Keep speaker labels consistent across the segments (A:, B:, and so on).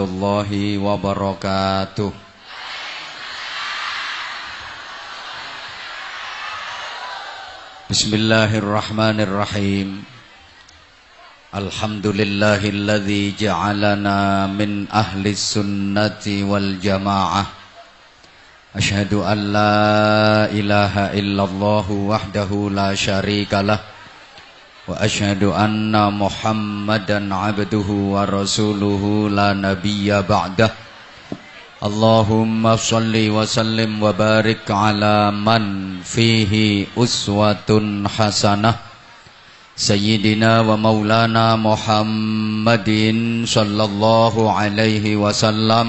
A: warahmatullahi wabarakatuh. Bismillahirrahmanirrahim. Alhamdulillahilladzi ja'alana min ahli sunnati wal jamaah. Ashhadu an la ilaha illallah wahdahu la syarikalah وأشهد أن محمدا عبده ورسوله لا نبي بعده. اللهم صل وسلم وبارك على من فيه أسوة حسنة. سيدنا ومولانا محمد صلى الله عليه وسلم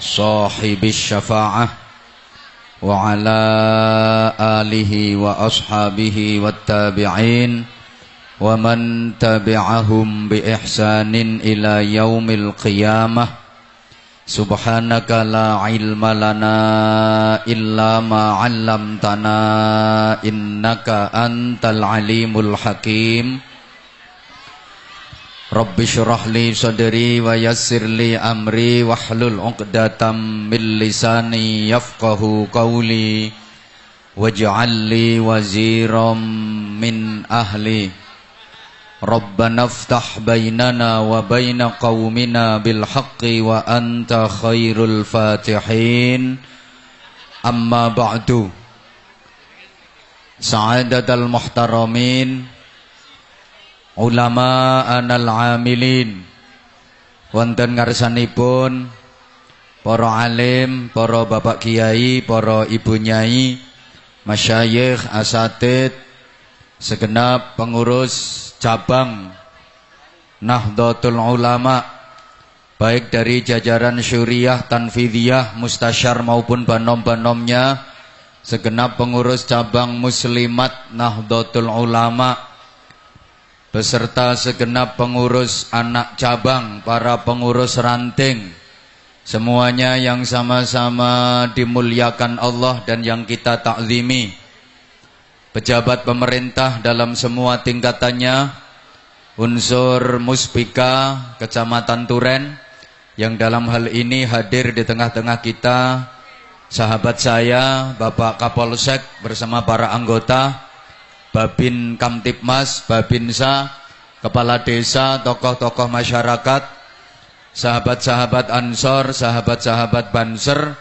A: صاحب الشفاعة. وعلى آله وأصحابه والتابعين ومن تبعهم بإحسان إلى يوم القيامة. سبحانك لا علم لنا إلا ما علمتنا إنك أنت العليم الحكيم. Rabbi syurah li sadri wa yassir li amri wahlul 'uqdatam min lisani yafqahu qawli waj'al li waziram min ahli Rabbana iftah bainana wa baina qaumina bil haqqi wa anta khairul fatihin amma ba'du Sa'adatal muhtaramin ulama anal amilin. Wonten ngarsanipun para alim, para bapak kiai, para ibu nyai, masyayikh, asatid, segenap pengurus cabang Nahdlatul Ulama baik dari jajaran syuriah, tanfidiyah, mustasyar maupun banom-banomnya segenap pengurus cabang muslimat Nahdlatul Ulama beserta segenap pengurus anak cabang, para pengurus ranting, semuanya yang sama-sama dimuliakan Allah dan yang kita takzimi. Pejabat pemerintah dalam semua tingkatannya, unsur Muspika Kecamatan Turen yang dalam hal ini hadir di tengah-tengah kita, sahabat saya Bapak Kapolsek bersama para anggota Babin Kamtipmas, Babinsa, Kepala Desa, tokoh-tokoh masyarakat, sahabat-sahabat Ansor, sahabat-sahabat Banser,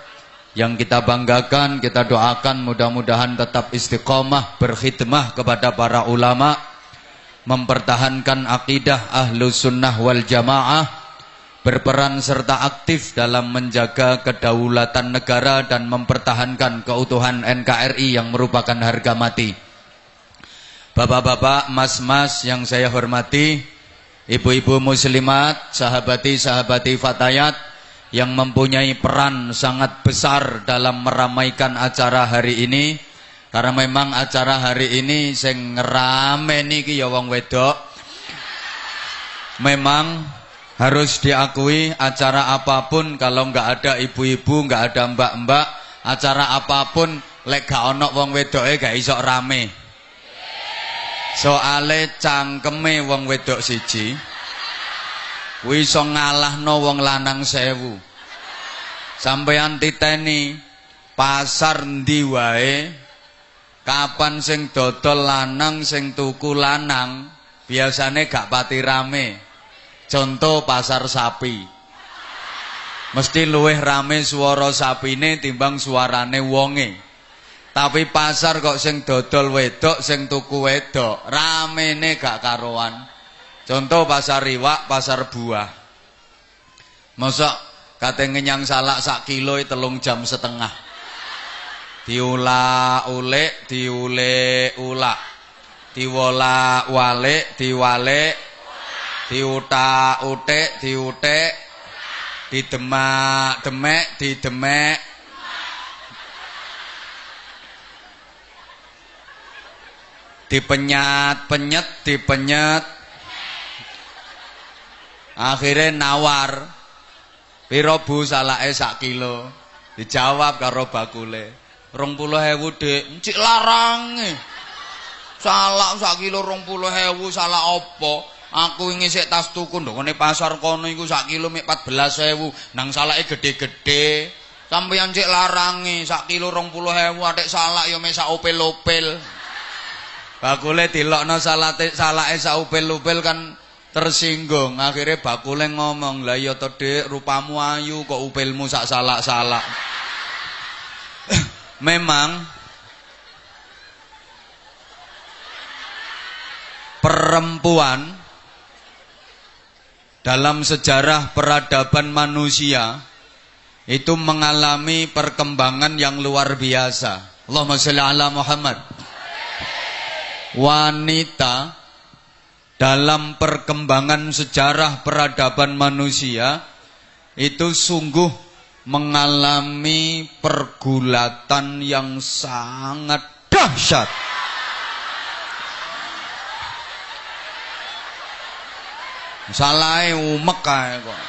A: yang kita banggakan, kita doakan mudah-mudahan tetap istiqomah berkhidmah kepada para ulama, mempertahankan akidah ahlu sunnah wal jamaah, berperan serta aktif dalam menjaga kedaulatan negara dan mempertahankan keutuhan NKRI yang merupakan harga mati. Bapak-bapak, mas-mas yang saya hormati, ibu-ibu muslimat, sahabati-sahabati fatayat yang mempunyai peran sangat besar dalam meramaikan acara hari ini. Karena memang acara hari ini sing ngerame niki ya wong wedok. Memang harus diakui acara apa pun kalau nggak ada ibu-ibu, nggak ada mbak-mbak, acara apa pun lek gak ono wong wedoke gak iso rame. Soale cangkeme wong wedok siji kuwi iso ngalahno wong lanang sewu. Sampeyan titeni pasar ndi wae kapan sing dodol lanang sing tuku lanang biasane gak pati rame. Contoh pasar sapi. Mesti luwih rame swara sapine timbang suarane wonge. Tapi pasar kok sing dodol wedok, sing tuku wedok, ramene gak karuan. Contoh pasar riwak, pasar buah. Mosok kate ngenyang salak sak kilo telung jam setengah. Diula ulek, diule ulak. Diwola wale, diwale, diuta utek, diutek, didemak demek, didemek, dipenyat penyet dipenyet. Akhirnya nawar. Piro bu salake sak kilo? Dijawab karo bakule. Rong puluh hewu dek cik larang salak sak kilo rong puluh hewu salak opo Aku ingin sik tas tuku ndongone pasar kono iku sak kilo mek 14.000, nang salake gede-gede. Sampeyan cek larangi sak kilo 20.000, atik salak ya mek sak opel-opel. Bakule dilokno salate salake sak opel-opel kan tersinggung. Akhirnya bakule ngomong, "Lah ya to, Dik, rupamu ayu kok upilmu sak salak-salak." Memang perempuan dalam sejarah peradaban manusia itu mengalami perkembangan yang luar biasa. Allahumma sholli ala Muhammad. Wanita dalam perkembangan sejarah peradaban manusia itu sungguh mengalami pergulatan yang sangat dahsyat. Salah umek kok.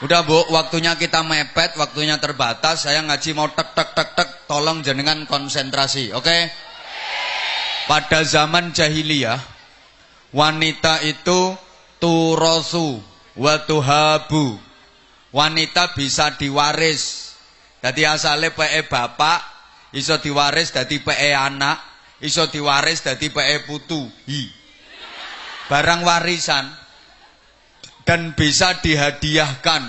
A: Udah Bu, waktunya kita mepet, waktunya terbatas. Saya ngaji mau tek tek tek tek, tolong jenengan konsentrasi, oke? Okay? Pada zaman jahiliyah, wanita itu turosu wa tuhabu. Wanita bisa diwaris. Jadi asale PE bapak, iso diwaris dadi PE anak, iso diwaris dadi PE putu. Hi. Barang warisan dan bisa dihadiahkan.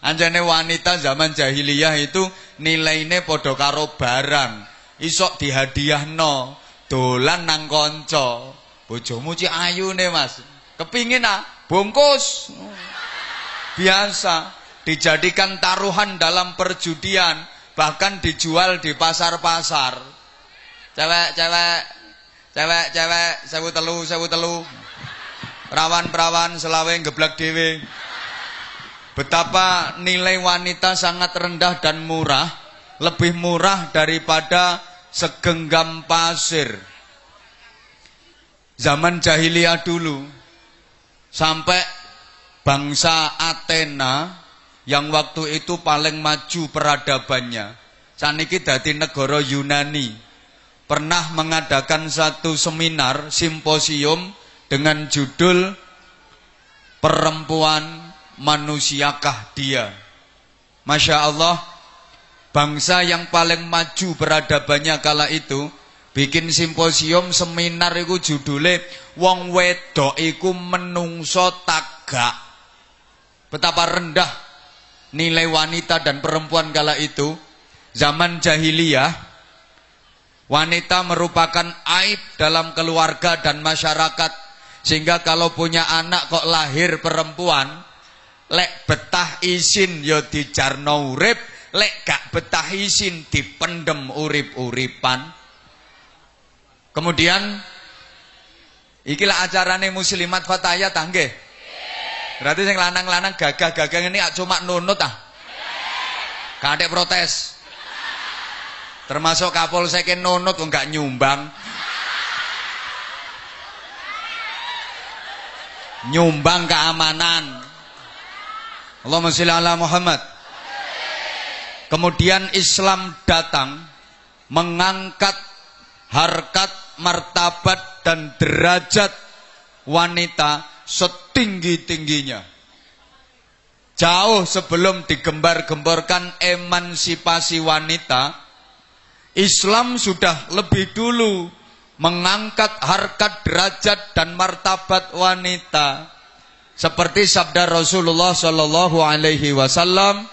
A: Anjane wanita zaman jahiliyah itu nilainya podo karo barang. Isok dihadiahno, dolan nang konco. Bojomu ayu nih mas. Kepingin ah, bungkus. Biasa dijadikan taruhan dalam perjudian, bahkan dijual di pasar-pasar. Cewek, cewek, cewek, cewek, sewu telu, sewu telu. Perawan-perawan selawe geblak dewe. Betapa nilai wanita sangat rendah dan murah, lebih murah daripada segenggam pasir. Zaman jahiliyah dulu sampai bangsa Athena yang waktu itu paling maju peradabannya. Saniki dadi negara Yunani pernah mengadakan satu seminar simposium dengan judul Perempuan Manusiakah Dia. Masya Allah, bangsa yang paling maju peradabannya kala itu bikin simposium seminar itu judulnya Wong Wedok iku menungso tagak. Betapa rendah nilai wanita dan perempuan kala itu. Zaman jahiliyah wanita merupakan aib dalam keluarga dan masyarakat sehingga kalau punya anak kok lahir perempuan, lek betah isin yo ya dijarno urip, lek gak betah isin dipendem urip-uripan. Kemudian ikilah acarane muslimat fataya tangge. Berarti sing lanang-lanang gagah-gagah ini cuma nunut ah. Kadek protes. Termasuk Kapolsek nunut enggak nyumbang. nyumbang keamanan. Allahumma sholli ala Muhammad. Kemudian Islam datang mengangkat harkat, martabat dan derajat wanita setinggi-tingginya. Jauh sebelum digembar-gemborkan emansipasi wanita, Islam sudah lebih dulu mengangkat harkat derajat dan martabat wanita seperti sabda Rasulullah sallallahu alaihi wasallam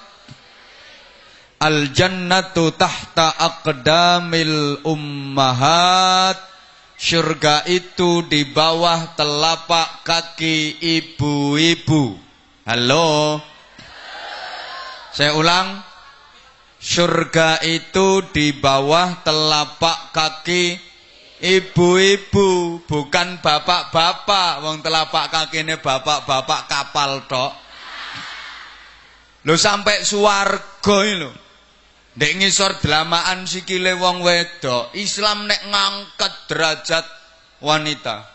A: al jannatu tahta aqdamil ummahat surga itu di bawah telapak kaki ibu-ibu halo saya ulang surga itu di bawah telapak kaki Ibu-ibu, bukan bapak-bapak. Wong telapak kakine bapak-bapak kapal tok. Lho sampai suwarga lho. Ndek ngisor delamaan sikile wong wedok, Islam nek ngangkat derajat wanita.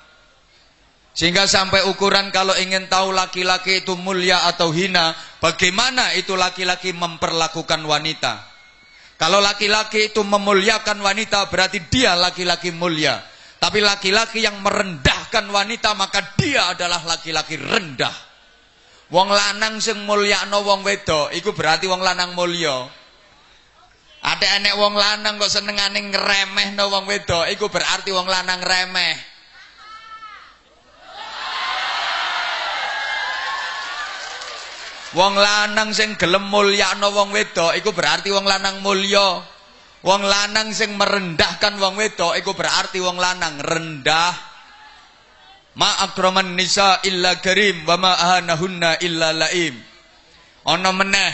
A: Sehingga sampai ukuran kalau ingin tahu laki-laki itu mulia atau hina, bagaimana itu laki-laki memperlakukan wanita. Kalau laki-laki itu memuliakan wanita berarti dia laki-laki mulia. Tapi laki-laki yang merendahkan wanita maka dia adalah laki-laki rendah. Wong lanang sing mulyakno wong wedok iku berarti wong lanang mulya. Ada enek wong lanang kok senengane ngremehno wong wedok iku berarti wong lanang remeh. Wong lanang sing gelem mulyakno wong wedok iku berarti wong lanang mulya. Wong lanang sing merendahkan wong wedok iku berarti wong lanang rendah. Ma akraman nisa illa karim wa ma ahanahunna illa laim. Ana meneh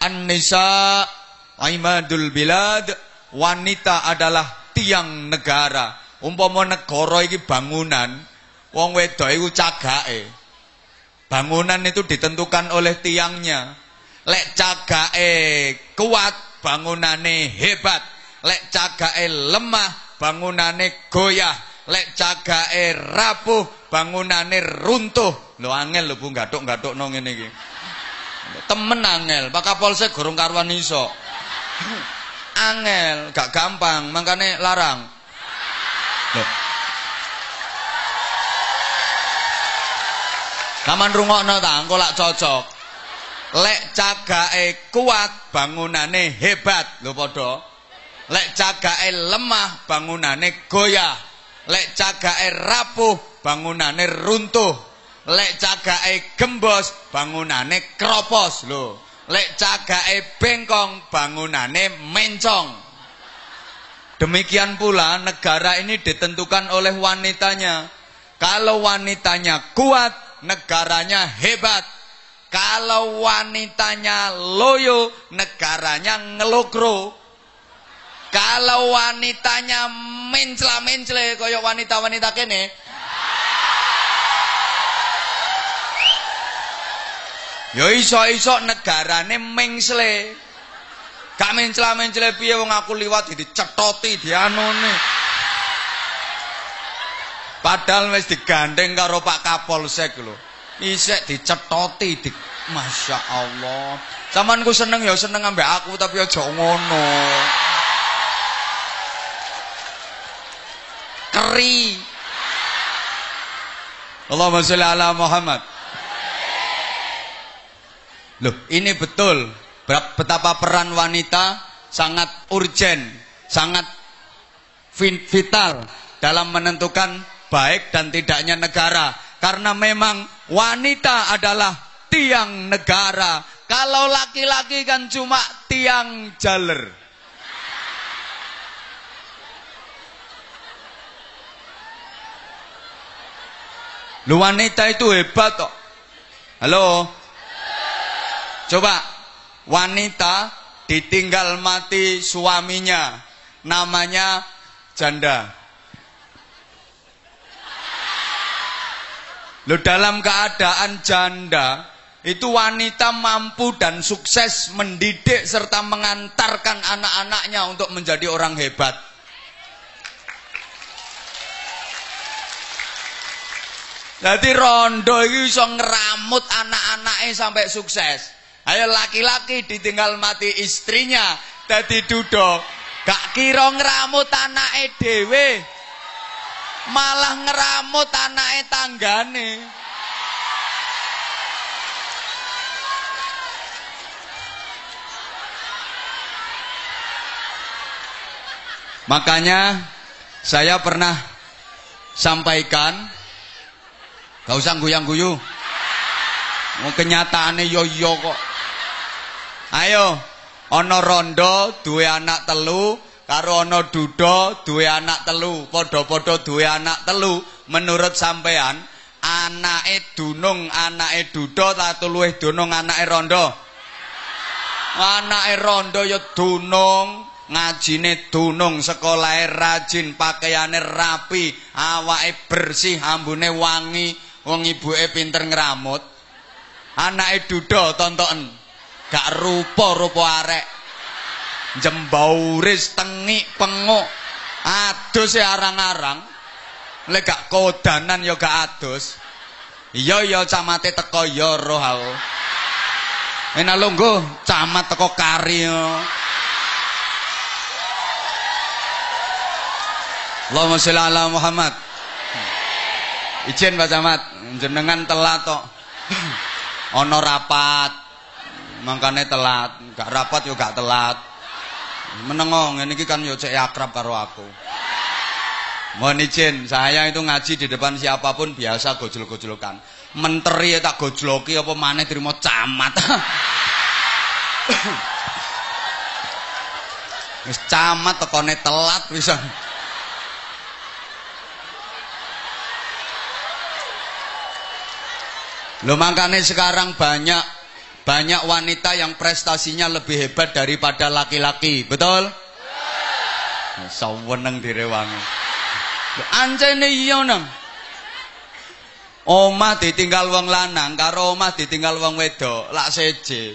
A: an-nisa aimadul bilad wanita adalah tiang negara. Umpama negara iki bangunan, wong wedok iku cagake. Bangunan itu ditentukan oleh tiangnya. Lek cagake kuat, bangunane hebat. Lek cagake lemah, bangunane goyah. Lek cagake rapuh, bangunane runtuh. Lho angel lho Bu gathuk-gathukno ngene iki. Temen angel, Pak Kapolsek gorong karwan iso. Angel, gak gampang, makane larang. Kaman rungokno ta, engko lak cocok. Lek cagake kuat, bangunane hebat, lho padha. Lek cagake lemah, bangunane goyah. Lek cagake rapuh, bangunane runtuh. Lek cagake gembos, bangunane kropos lho. Lek cagake bengkong, bangunane mencong. Demikian pula negara ini ditentukan oleh wanitanya. Kalau wanitanya kuat, negaranya hebat. Kalau wanitanya loyo, negaranya ngelokro. Kalau wanitanya mencela-mencele kaya wanita-wanita kene, Ya iso-iso negarane mengsle. Gak mencela-mencele piye wong aku liwat dicetoti dianone. Padahal wis digandeng karo Pak Kapolsek lho. Isek dicetoti di Masya Allah. Saman ku seneng ya seneng ambek aku tapi aja ngono. Keri. Allahumma sholli ala Muhammad. Loh, ini betul betapa peran wanita sangat urgen, sangat vital dalam menentukan baik dan tidaknya negara. Karena memang wanita adalah tiang negara. Kalau laki-laki kan cuma tiang jaler. Lu wanita itu hebat kok. Halo? Coba wanita ditinggal mati suaminya namanya janda. Lo dalam keadaan janda itu wanita mampu dan sukses mendidik serta mengantarkan anak-anaknya untuk menjadi orang hebat. Jadi rondo itu bisa ngeramut anak-anaknya sampai sukses. Ayo laki-laki ditinggal mati istrinya dadi duda. Gak kira ngramut anake dhewe. Malah ngeramut anake tanggane. Makanya saya pernah sampaikan gak usah guyang-guyu. Mau kenyataannya yo yo kok. Ayo, ana rondo duwe anak telu, karo ana duda duwe anak telu, padha-padha duwe anak telu. Menurut sampean, anake dunung, anake duda ta luwih dunung anake rondo? Anake rondo ya dunung, ngajine dunung, sekolahe rajin, pakaiane rapi, awake bersih, ambune wangi, wong ibuke pinter ngramut. Anake duda tonton gak rupa-rupa arek. Jembauris tengik penguk. Adus ya arang-arang. Lek gak kodanan ya gak adus. Iya iya camate teko ya roh aku. Enak lungguh camat teko kari Allahumma sholli ala Muhammad. Izin Pak Camat, jenengan telat tok. Rapat. Mangkane telat, gak rapat yo gak telat. Menengo ngene iki kan yo cek akrab karo aku. Mohon izin, saya itu ngaji di depan siapa pun biasa gojol-gojolkan. Menteri ya tak gojloki apa maneh terima camat. Wis camat tekone telat bisa. Lo makanya sekarang banyak banyak wanita yang prestasinya lebih hebat daripada laki-laki, betul? Saweneng direwangi. Anjene iya nang. Omah ditinggal wong lanang karo omah ditinggal wong wedok, lak seje.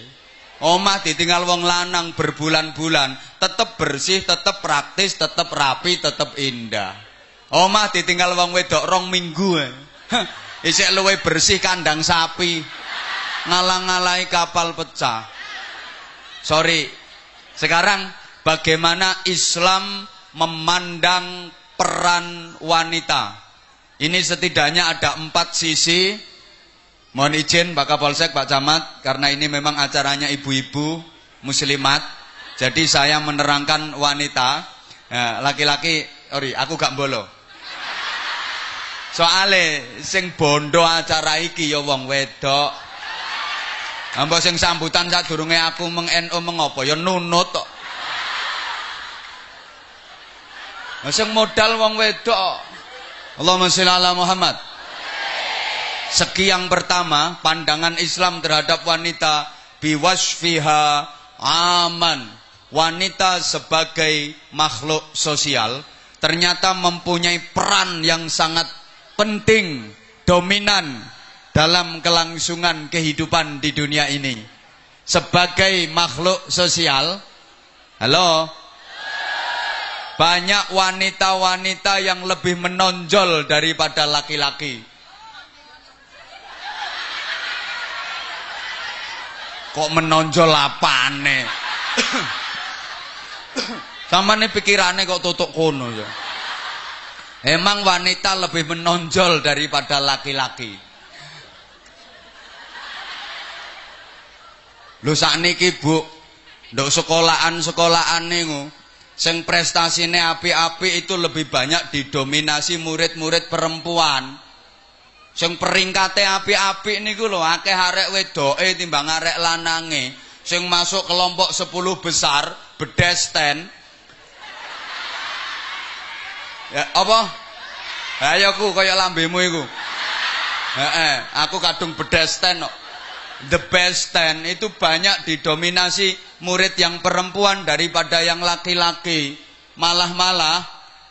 A: Omah ditinggal wong lanang berbulan-bulan, tetep bersih, tetep praktis, tetep rapi, tetep indah. Omah ditinggal wong wedok rong minggu. Isik luwe bersih kandang sapi. Ngalang-ngalai kapal pecah. Sorry. Sekarang bagaimana Islam memandang peran wanita? Ini setidaknya ada empat sisi. Mohon izin Pak Kapolsek, Pak Camat, karena ini memang acaranya ibu-ibu muslimat. Jadi saya menerangkan wanita, laki-laki, ori, aku gak bolo. Soale sing bondo acara iki ya wong wedok. Ambo sing sambutan sadurunge aku meng NU mengapa ya nunut kok. Sing modal wong wedok. Allahumma sholli ala Muhammad. Segi yang pertama, pandangan Islam terhadap wanita biwasfiha aman. Wanita sebagai makhluk sosial ternyata mempunyai peran yang sangat penting, dominan dalam kelangsungan kehidupan di dunia ini. Sebagai makhluk sosial, halo, banyak wanita-wanita yang lebih menonjol daripada laki-laki. Kok menonjol apa aneh? Sama nih pikirannya kok tutup kono ya. Emang wanita lebih menonjol daripada laki-laki. Lho sakniki Bu, nduk sekolahan-sekolahan niku sing prestasine api-api itu lebih banyak didominasi murid-murid perempuan. Sing peringkate api-api niku lho akeh arek wedoke timbang arek lanange. Sing masuk kelompok 10 besar bedesten Ya, apa? Ayo ku kaya lambemu iku. Heeh, aku kadung bedes ten kok. The best ten itu banyak didominasi murid yang perempuan daripada yang laki-laki. Malah-malah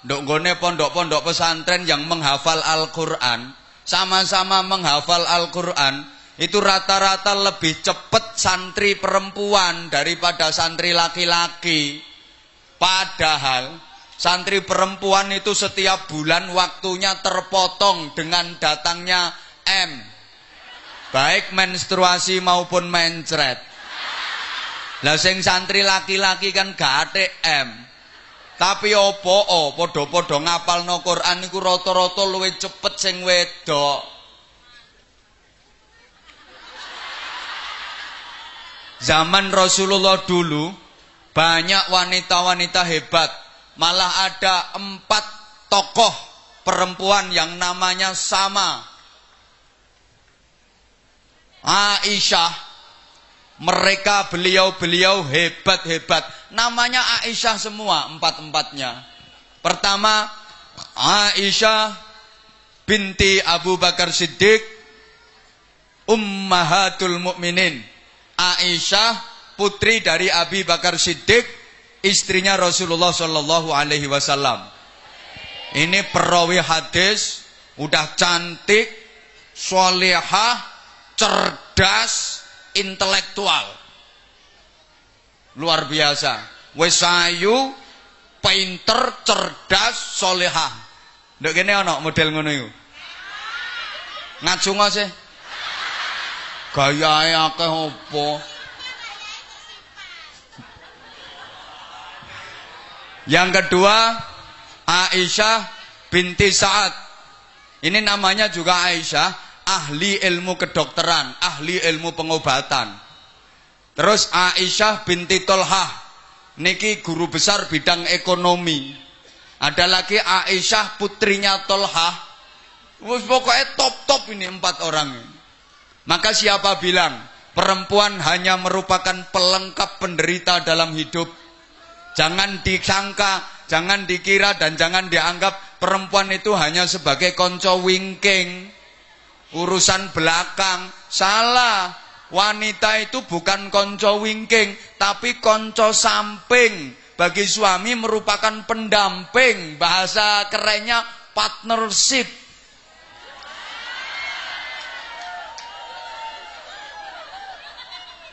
A: ndok gone pondok-pondok pesantren yang menghafal Al-Qur'an, sama-sama menghafal Al-Qur'an, itu rata-rata lebih cepat santri perempuan daripada santri laki-laki. Padahal Santri perempuan itu setiap bulan waktunya terpotong dengan datangnya M. Baik menstruasi maupun mencret. Lah sing santri laki-laki kan gak ada M. Tapi opo oh podo-podo ngapal no Quran iku rata-rata luwih cepet sing wedok. Zaman Rasulullah dulu banyak wanita-wanita hebat malah ada empat tokoh perempuan yang namanya sama. Aisyah, mereka beliau-beliau hebat-hebat. Namanya Aisyah semua, empat-empatnya. Pertama, Aisyah binti Abu Bakar Siddiq, Ummahatul Mukminin. Aisyah, putri dari Abi Bakar Siddiq, istrinya Rasulullah Shallallahu Alaihi Wasallam. Ini perawi hadis, udah cantik, solehah, cerdas, intelektual, luar biasa. Wesayu, pinter, cerdas, solehah. Dek gini ono model ngono itu. Ngacunga sih. Gaya akeh opo? Yang kedua, Aisyah binti Sa'ad. Ini namanya juga Aisyah, ahli ilmu kedokteran, ahli ilmu pengobatan. Terus Aisyah binti Tolhah, niki guru besar bidang ekonomi. Ada lagi Aisyah putrinya Tolhah. Pokoknya top-top ini empat orang. Maka siapa bilang perempuan hanya merupakan pelengkap penderita dalam hidup? Jangan disangka, jangan dikira dan jangan dianggap perempuan itu hanya sebagai konco wingking urusan belakang. Salah. Wanita itu bukan konco wingking tapi konco samping. Bagi suami merupakan pendamping. Bahasa kerennya partnership.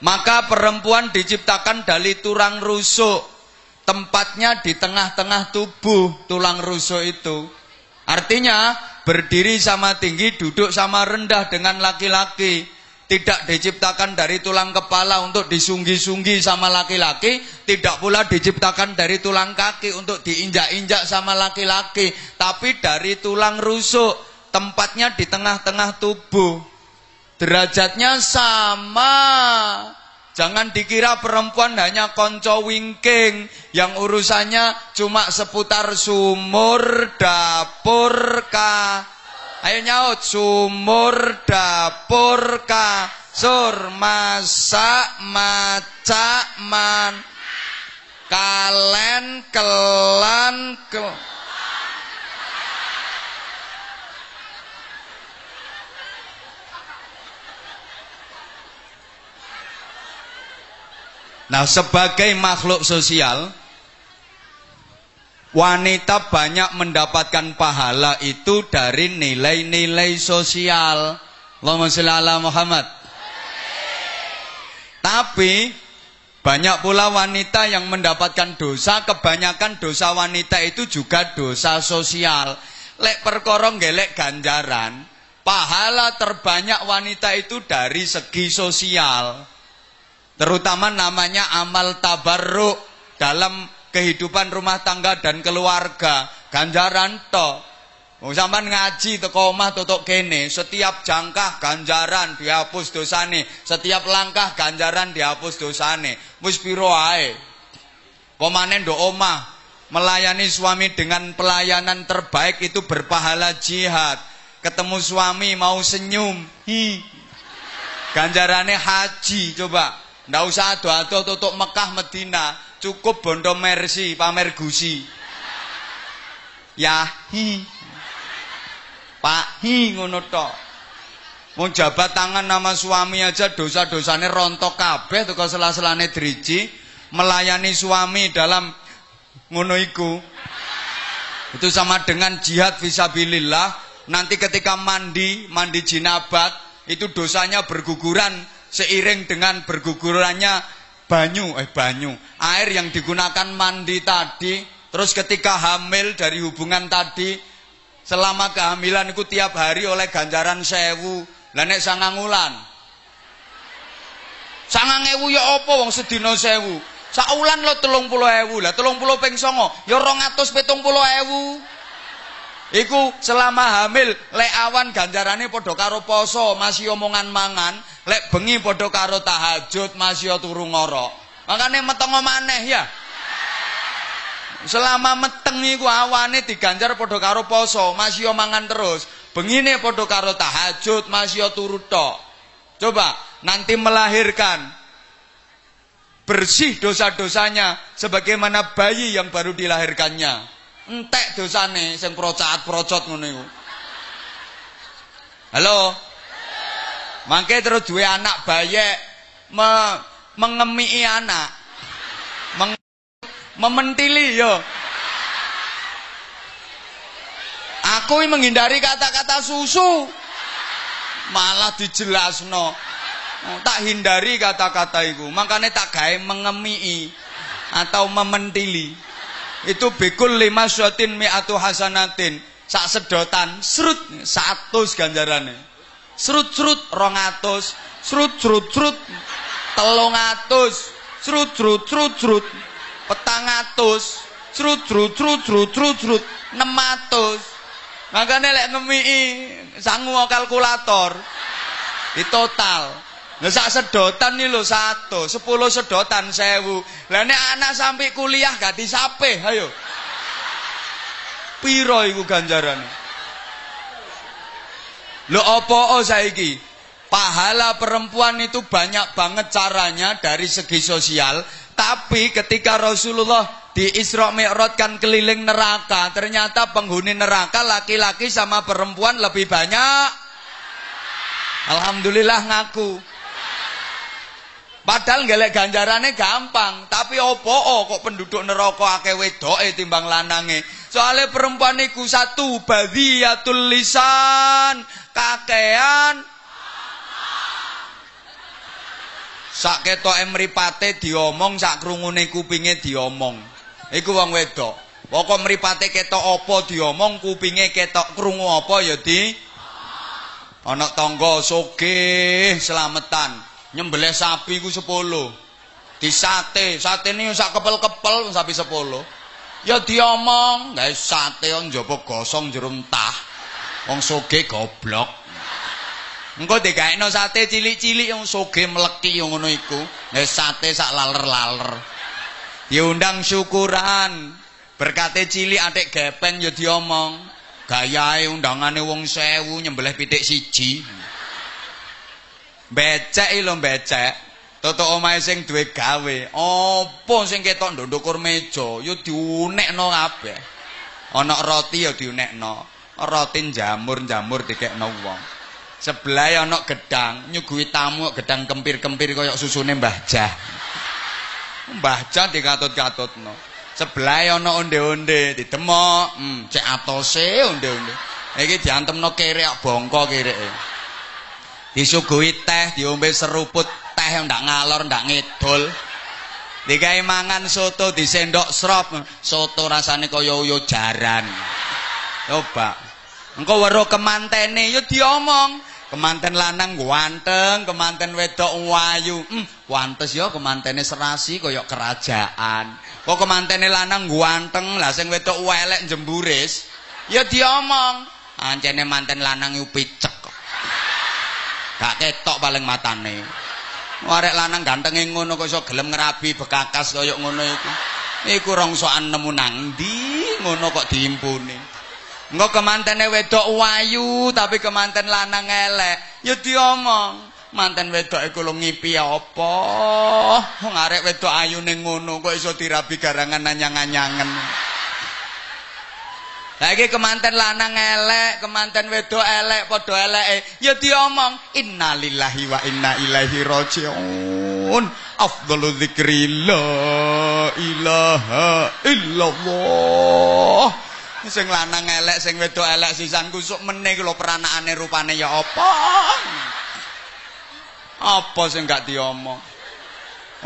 A: Maka perempuan diciptakan dari tulang rusuk. Tempatnya di tengah-tengah tubuh tulang rusuk itu. Artinya berdiri sama tinggi, duduk sama rendah dengan laki-laki. Tidak diciptakan dari tulang kepala untuk disunggi-sunggi sama laki-laki, tidak pula diciptakan dari tulang kaki untuk diinjak-injak sama laki-laki, tapi dari tulang rusuk, tempatnya di tengah-tengah tubuh. Derajatnya sama. Jangan dikira perempuan hanya konco wingking yang urusannya cuma seputar sumur dapur ka. Ayo nyaut sumur dapur ka. Sur masak macak man. Kalen kelan kel Nah, sebagai makhluk sosial, wanita banyak mendapatkan pahala itu dari nilai-nilai sosial. Allahumma sholli ala Muhammad. Tapi banyak pula wanita yang mendapatkan dosa, kebanyakan dosa wanita itu juga dosa sosial. Lek perkorong gelek ganjaran, pahala terbanyak wanita itu dari segi sosial. Terutama namanya amal tabarruk dalam kehidupan rumah tangga dan keluarga. Ganjaran to. Wong ngaji teko omah tutuk kene, setiap jangkah ganjaran dihapus dosane, setiap langkah ganjaran dihapus dosane. Wis piro ae. Komane omah melayani suami dengan pelayanan terbaik itu berpahala jihad. Ketemu suami mau senyum, hi. Ganjarannya haji coba. Ndak usah ado-ado tutuk Mekah Medina, cukup bondo mersi pamer gusi. Yahi. Pak hi ngono tok. Mau jabat tangan nama suami aja dosa-dosane rontok kabeh teko sela-selane driji, melayani suami dalam ngono iku. Itu sama dengan jihad visabilillah. Nanti ketika mandi, mandi jinabat, itu dosanya berguguran seiring dengan bergugurannya banyu eh banyu air yang digunakan mandi tadi terus ketika hamil dari hubungan tadi selama kehamilan itu tiap hari oleh ganjaran sewu. Lah nek sangang wulan. Sangang ewu ya apa wong sedina sewu? Saulan lo telung puluh ewu. Lah telung puluh ping songo? Ya rong atus petung puluh ewu Iku selama hamil lek awan ganjarane padha karo poso masih omongan mangan, lek bengi padha karo tahajud masih turu ngorok. Makane meteng maneh ya. Selama meteng iku awane diganjar padha karo poso, masih mangan terus. Bengine padha karo tahajud masih turu tok. Coba nanti melahirkan bersih dosa-dosanya sebagaimana bayi yang baru dilahirkannya entek dosane sing procat-procot ngono iku. Halo. Mangke terus duwe anak bayek me, mengemiki anak. Meng, mementili yo. Aku menghindari kata-kata susu. Malah dijelasno. Oh, tak hindari kata-kata itu. Makanya tak gawe mengemiki atau mementili itu bikul lima syuatin mi'atu hasanatin. Sak sedotan serut. Satu ganjarane serut serut rong atus. Serut serut serut. Telung atus. Serut serut serut serut. Petang atus. Serut serut serut serut serut serut. Enam atus. Makanya lek ngemii sangu kalkulator. Di total. Lah sak sedotan nih lho satu, sepuluh sedotan sewu. Lah nek anak sampai kuliah gak disape, ayo. Piro iku ganjarane? Lho apa saiki? Pahala perempuan itu banyak banget caranya dari segi sosial, tapi ketika Rasulullah di Isra Mi'raj kan keliling neraka, ternyata penghuni neraka laki-laki sama perempuan lebih banyak. Alhamdulillah ngaku. Padahal gelek ganjarannya gampang, tapi opo oh, kok penduduk neraka akeh wedoke timbang lanange. Soale perempuan iku satu badiyatul lisan, kakean sak ketoke mripate diomong, sak krungune kupinge diomong. Iku wong wedok. Pokok mripate ketok apa diomong, kupinge ketok krungu apa ya di ana tangga sugih slametan nyembelih sapi ku 10 di sate sate sak kepel-kepel sapi 10 ya diomong. Guys sate njaba gosong jerum tah wong soge goblok. Engko dikakno sate cilik-cilik yang soge meleki yang ngono iku. Guys sate sak laler-laler. Diundang syukuran. Berkate cilik adik gepeng ya diomong. Gayahe undangane wong sewu nyembelih pitik siji becek lho becek. Toto omahe sing duwe gawe. Apa sing ketok ndondokur meja? Ya diunekno kabeh. Ana roti ya diunekno. Roti jamur-jamur dikekno wong. Sebelah ana gedang nyuguhi tamu gedang kempir-kempir kaya susune Mbah Jah. Mbah Jah dikatut-katutno. Sebelah ana onde-onde didemok. Hmm, cek atose onde-onde. Iki diantemno kerek bongko kereke disuguhi teh diombe seruput teh yang ndak ngalor ndak ngidul. Digawe mangan soto disendok srop. Soto rasane kaya uyo jaran. Coba. Engko weruh kemantene yo diomong. Kemanten lanang ganteng kemanten wedok wayu. Hmm, wantes yo kemantene serasi kaya kerajaan. Kok kemantene lanang ganteng lah sing wedok welek jemburis. Ya diomong. Ancene manten lanang yu picek gak ketok paling matane. Arek lanang gantenge ngono kok iso gelem ngrabi bekakas kaya ngono iku. Iku rongsokan nemu nang ndi? Ngono kok diimpuni engko kemantene wedok wayu tapi kemanten lanang elek. Ya diomong manten wedok iku lu ngipi apa? Wong arek wedok ayune ngono kok iso dirabi garangan anyang-anyangen Lagi kemanten lanang elek, kemanten wedok elek, padha eleke. Ya diomong innalillahi wa inna ilaihi rajiun. Afdalu dzikri la ilaha illallah. Sing lanang elek, sing wedok elek sisan kusuk meneh lho peranakane rupane ya apa? Apa sing gak diomong?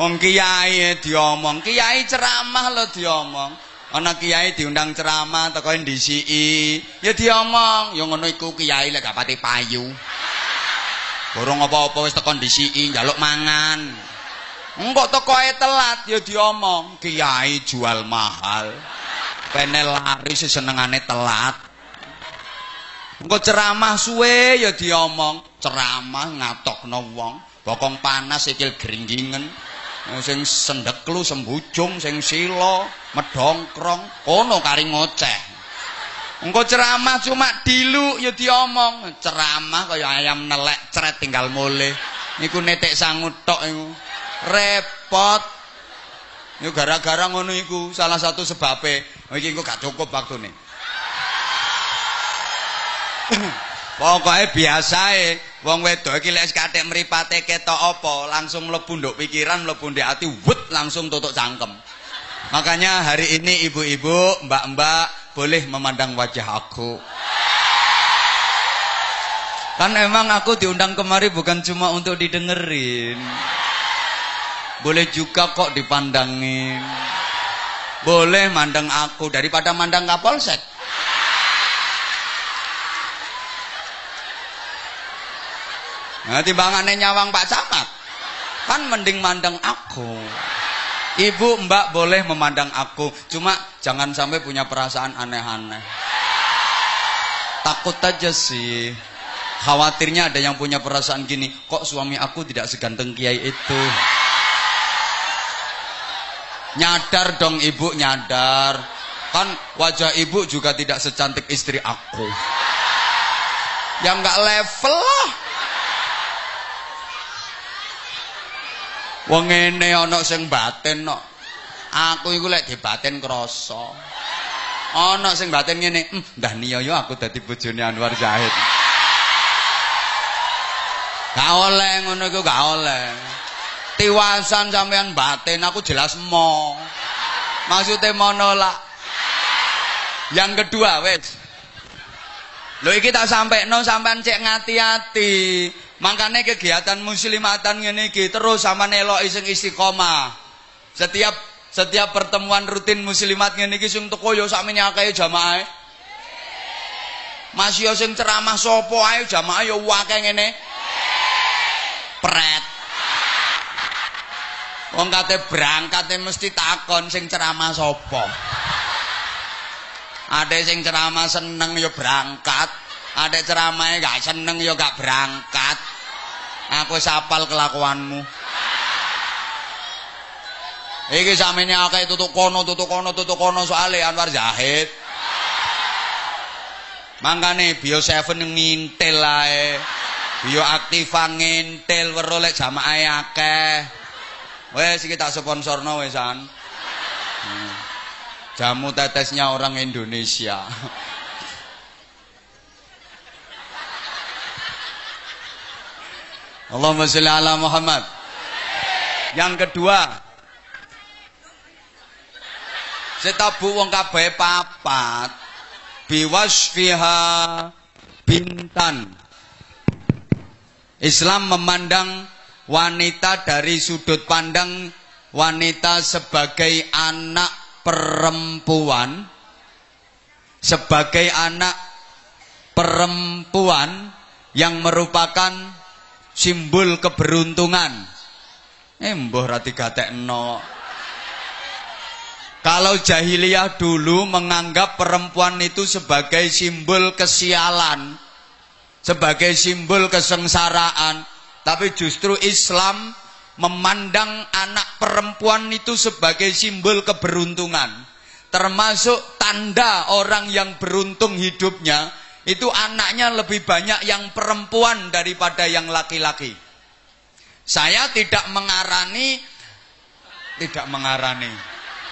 A: Wong kiai diomong, kiai ceramah lho diomong. Ana kiai diundang ceramah teko ndisiki ya diomong. Ya ngono iku kiai lek gak pati payu. Burung apa-apa wis teko ndisiki njaluk mangan. Engko tekoe telat ya diomong. Kiai jual mahal. Penel lari senengane telat. Engko ceramah suwe ya diomong. Ceramah ngatokno wong. Bokong panas sikil geringgingen sing sendeklu sembujung sing sila medongkrong kono kari ngoceh. Engko ceramah cuma dilu ya diomong. Ceramah kaya ayam nelek cret tinggal mulih. Niku netek sangut tok iku. Repot. Yo gara-gara ngono iku salah satu sebabe. Iki engko gak cukup waktune. Pokoke biasae wong wedok iki lek kathek mripate ketok apa, langsung mlebu nduk pikiran, mlebu ndek ati, wut langsung tutuk cangkem. Makanya hari ini ibu-ibu, mbak-mbak boleh memandang wajah aku. Kan emang aku diundang kemari bukan cuma untuk didengerin. Boleh juga kok dipandangin. Boleh mandang aku daripada mandang Kapolsek. Nah, timbangane nyawang Pak Camat. Kan mending mandang aku. Ibu, Mbak boleh memandang aku, cuma jangan sampai punya perasaan aneh-aneh. takut aja sih. Khawatirnya ada yang punya perasaan gini, kok suami aku tidak seganteng kiai itu. Nyadar dong ibu, nyadar. Kan wajah ibu juga tidak secantik istri aku. Yang nggak level lah. Wong ngene ana sing batin kok. Aku iku lek dibatin krasa. Ana sing batin ngene, hm, "Ndah niya yo aku dadi bojone Anwar Zahid." Gak oleh ngono iku gak oleh. Tiwasan sampean batin aku jelas mo. Maksudnya monolak. Yang kedua wes. Lho iki tak no sampean cek ngati-ati. Makanya kegiatan muslimatan ngene iki terus sama nelo iseng istiqomah. Setiap setiap pertemuan rutin muslimat ngene iki sing teko yo sakmene akeh jamaah. Mas yo sing ceramah sapa ae jamaah yo akeh ngene. Pret. Wong kate berangkat mesti takon sing ceramah sapa. Ada sing ceramah seneng yo berangkat. Ada ceramahnya gak seneng ya gak berangkat. Aku sapal kelakuanmu. Iki samene akeh tutuk kono, tutuk kono, tutuk kono soalé Anwar Zahid. Mangkane Bio 7 ngintil ae. Bio Aktiva ngintil weruh lek jamaahe akeh. Wes iki tak sponsorno wesan. Hmm. Jamu tetesnya orang Indonesia. Allahumma sholli ala Muhammad. Yang kedua, setabu wong kabeh papat biwasfiha bintan. Islam memandang wanita dari sudut pandang wanita sebagai anak perempuan sebagai anak perempuan yang merupakan simbol keberuntungan. Eh mbah ra digatekno. Kalau jahiliyah dulu menganggap perempuan itu sebagai simbol kesialan, sebagai simbol kesengsaraan, tapi justru Islam memandang anak perempuan itu sebagai simbol keberuntungan, termasuk tanda orang yang beruntung hidupnya itu anaknya lebih banyak yang perempuan daripada yang laki-laki. Saya tidak mengarani tidak mengarani.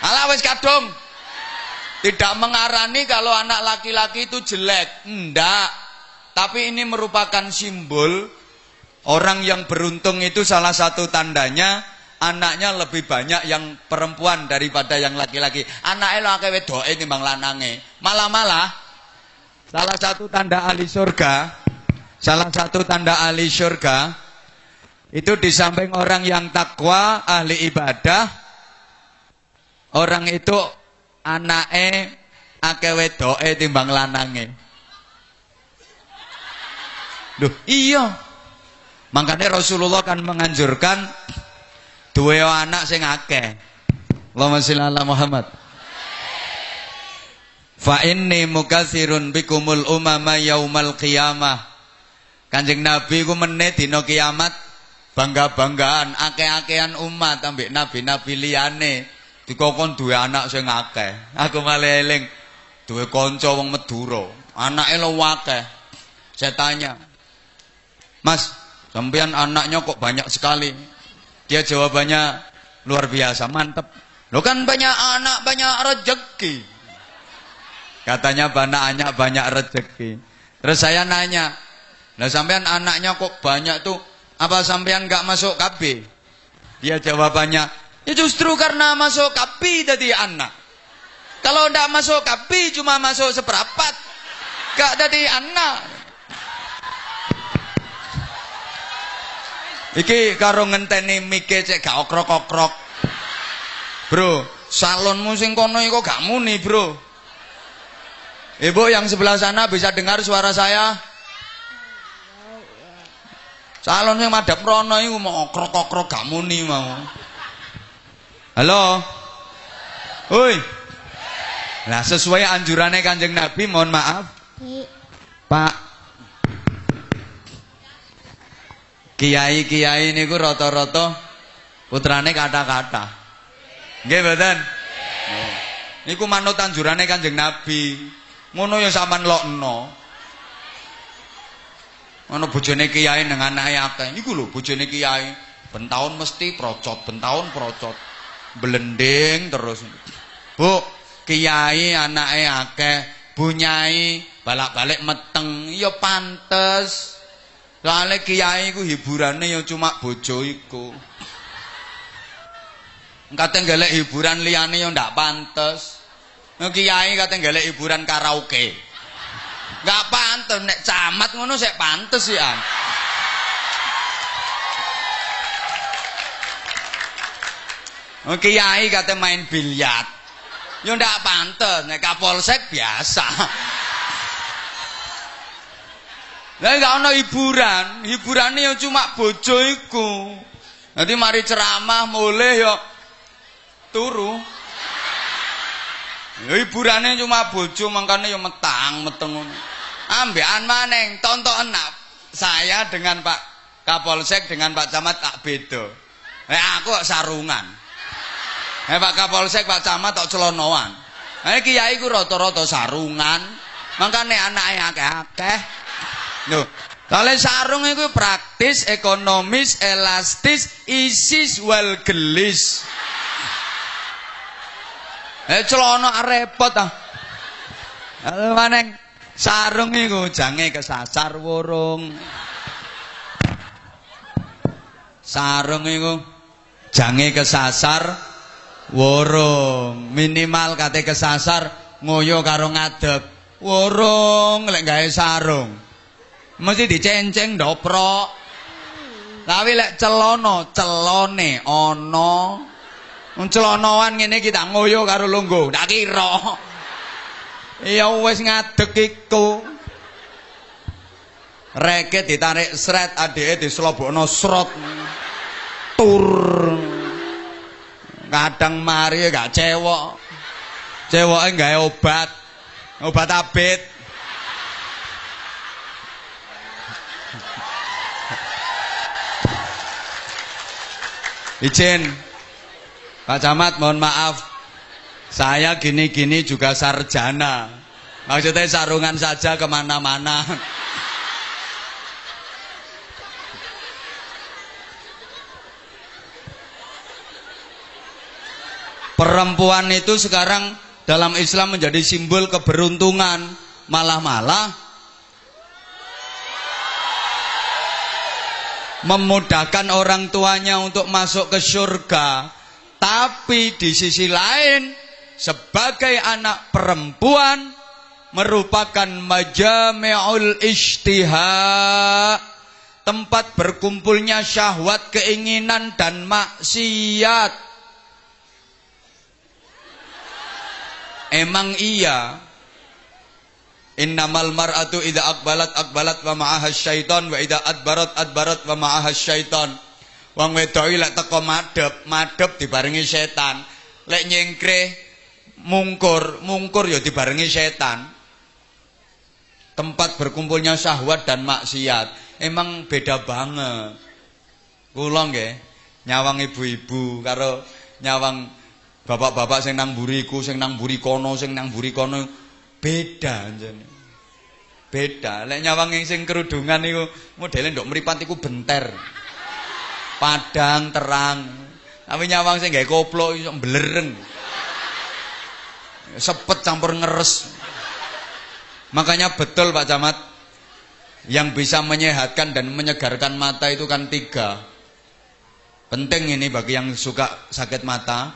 A: Alah wis kadung. Tidak mengarani kalau anak laki-laki itu jelek. Enggak. Tapi ini merupakan simbol orang yang beruntung itu salah satu tandanya anaknya lebih banyak yang perempuan daripada yang laki-laki. Anaknya lo akeh wedoke timbang lanange. Malah-malah Salah satu tanda ahli surga, salah satu tanda ahli surga itu di samping orang yang takwa, ahli ibadah, orang itu anake akeh wedoke timbang lanange. Duh, iya. Makanya Rasulullah kan menganjurkan dua anak sing akeh. Allahumma sholli ala Muhammad. Fa inni mukatsirun bikumul umama yaumal qiyamah. Kanjeng Nabi ku meneh dina kiamat bangga-banggaan akeh-akehan umat ambek nabi-nabi liyane dikokon duwe anak sing akeh. Aku malah eling duwe kanca wong Madura, anake lo akeh. Saya tanya, "Mas, sampean anaknya kok banyak sekali?" Dia jawabannya luar biasa, mantep. Lo kan banyak anak, banyak rezeki. Katanya banyak banyak rezeki. Terus saya nanya, nah sampean anaknya kok banyak tuh, apa sampean nggak masuk KB? Dia jawabannya, ya justru karena masuk KB jadi anak. Kalau ndak masuk KB cuma masuk seperapat, gak jadi anak. Iki karo ngenteni mike cek gak okrok-okrok. Bro, salonmu sing kono iku gak muni, Bro. Ibu yang sebelah sana bisa dengar suara saya? Salon yang madap rono iku mau krok-krok muni mau. Halo. Woi. Nah, sesuai anjurannya Kanjeng Nabi, mohon maaf. Pak Kiai-kiai niku rata-rata putrane kata-kata. Nggih mboten? Oh. Niku manut anjurane Kanjeng Nabi. Ngono ya sampean lokno. Ana bojone kiai dengan anake akeh. Niku lho bojone kiai. Ben taun mesti procot, ben taun procot. Blending terus. Bu, kiai anake akeh, bunyai balak-balik meteng, ya pantes. Soale kiai iku hiburane ya cuma bojo iku. Kate golek hiburan liyane ya ndak pantes. Kiai kate golek hiburan karaoke. Enggak pantes nek camat ngono sik pantes ya. Kiai kate main biliar. Ya ndak pantes nek Kapolsek biasa. Lah gak ono hiburan, hiburane ya cuma bojo iku. Nanti mari ceramah mulai ya turu. Ya hiburane cuma bojo mangkane ya metang meteng ngono. Ambekan maneng tonton saya dengan Pak Kapolsek dengan Pak Camat tak beda. Eh aku kok sarungan. Eh Pak Kapolsek Pak Camat tak celonoan. Eh kiai ku rata-rata sarungan. Mangkane anake akeh-akeh. Loh, kalau sarung itu praktis, ekonomis, elastis, isis wal gelis. Eh celana repot ah. Maneng sarung iku jange kesasar wurung. Sarung iku jange kesasar wurung. Minimal kate kesasar ngoyo karo ngadeg. Wurung lek gawe sarung. mesti dicenceng doprok tapi lek celono celone ana wong celonoan ngene iki tak ngoyo karo lungguh. Tak kira. Ya wis ngadeg iku. Reket ditarik sret adike dislobokno srot. Tur. Kadang mari gak cewek cewoke gawe obat. Obat abet. Izin Pak Camat mohon maaf. Saya gini-gini juga sarjana. Maksudnya sarungan saja ke mana-mana. Perempuan itu sekarang dalam Islam menjadi simbol keberuntungan. Malah-malah memudahkan orang tuanya untuk masuk ke surga tapi di sisi lain sebagai anak perempuan merupakan majami'ul istiha tempat berkumpulnya syahwat keinginan dan maksiat emang iya Innamal mar'atu idza aqbalat aqbalat wa ma'aha syaiton wa idza adbarat adbarat wa ma'aha syaiton. Wong wedok lek teko madhep, madhep dibarengi setan. Lek nyengkre mungkur, mungkur ya dibarengi setan. Tempat berkumpulnya syahwat dan maksiat. Emang beda banget. Kula nggih, nyawang ibu-ibu karo nyawang bapak-bapak sing nang buriku, sing nang buri kono, sing nang buri kono beda anjene. Beda. Lek nyawang sing kerudungan niku modele ndok mripat iku benter. Padang terang. Tapi nyawang sing gawe koplo iso mblereng. Sepet campur ngeres. Makanya betul Pak Camat yang bisa menyehatkan dan menyegarkan mata itu kan tiga. Penting ini bagi yang suka sakit mata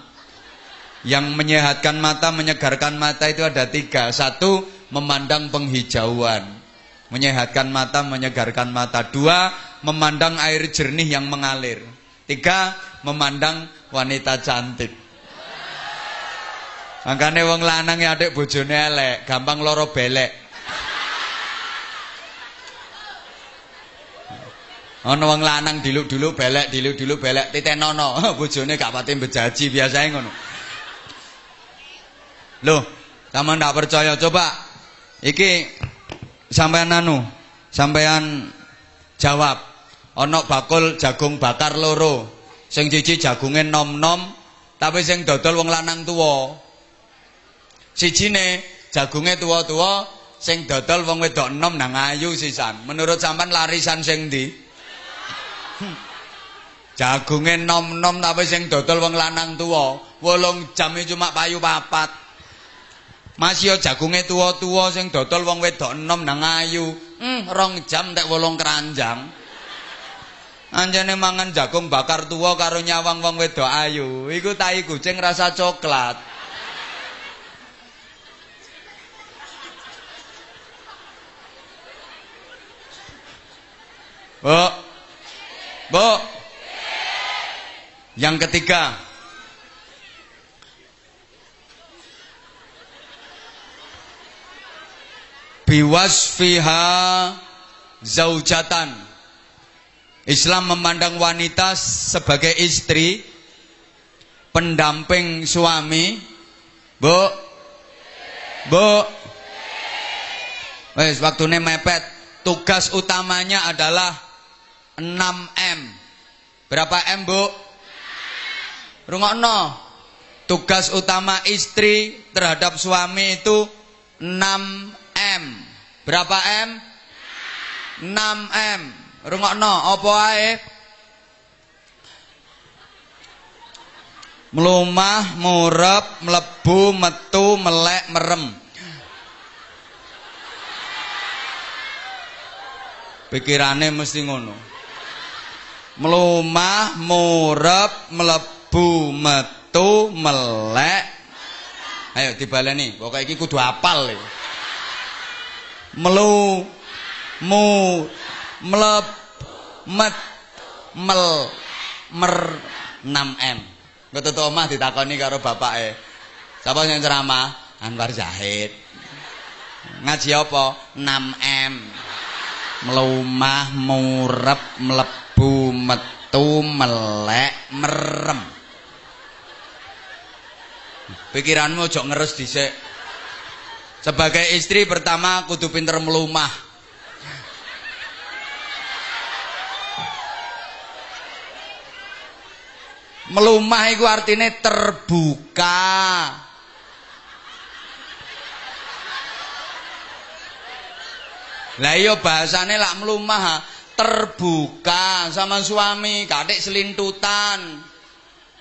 A: yang menyehatkan mata, menyegarkan mata itu ada tiga. Satu, memandang penghijauan. Menyehatkan mata, menyegarkan mata. Dua, memandang air jernih yang mengalir. Tiga, memandang wanita cantik. Makanya wong lanang ya adik bojone elek, gampang loro belek. Ana wong lanang diluk-diluk belek, diluk-diluk belek titenono, bojone gak pati bejaji biasanya ngono. Loh, sama ndak percaya coba. Iki sampean anu, sampean jawab. Ana bakul jagung bakar loro. Sing siji jagunge nom-nom, tapi sing dodol wong lanang tuwa. Sijine jagunge tuwa-tuwa, sing dodol wong wedok enom nang ayu sisan. Menurut sampean larisan sing? Hmm. Jagunge nom-nom tapi sing dodol wong lanang tuwa. Wolong jam cuma payu papat. Masih jagunge tuwa-tuwa sing dodol wong wedok enom nang ayu. Hmm, rong jam tek wolong keranjang. Anjane mangan jagung bakar tuwa karo nyawang wong wedok ayu. Iku tai kucing rasa coklat. Bu. Bu. Yang ketiga, biwasfiha zaujatan. Islam memandang wanita sebagai istri, pendamping suami. Bu. Bu. Wes waktune mepet. Tugas utamanya adalah 6M. Berapa M, Bu? Rungokno. Tugas utama istri terhadap suami itu 6M. Berapa M? 6M. Rungokno, apa ae? Melumah, murep, melebu, metu, melek, merem. Pikirannya mesti ngono. Melumah, murep, melebu bu metu melek ayo dibaleni pokoknya iki kudu apal ya. Melu mu melep met mel mer 6M Engko tutuk omah ditakoni karo bapake. Sapa sing ceramah? Anwar Zahid. Ngaji apa? 6M. Melumah, murep, mlebu, metu, melek, merem. Pikiranmu ojo ngeres dhisik. Sebagai istri pertama kudu pinter melumah. Melumah itu artinya terbuka. Lah iya bahasane lak melumah terbuka sama suami, kadek selintutan.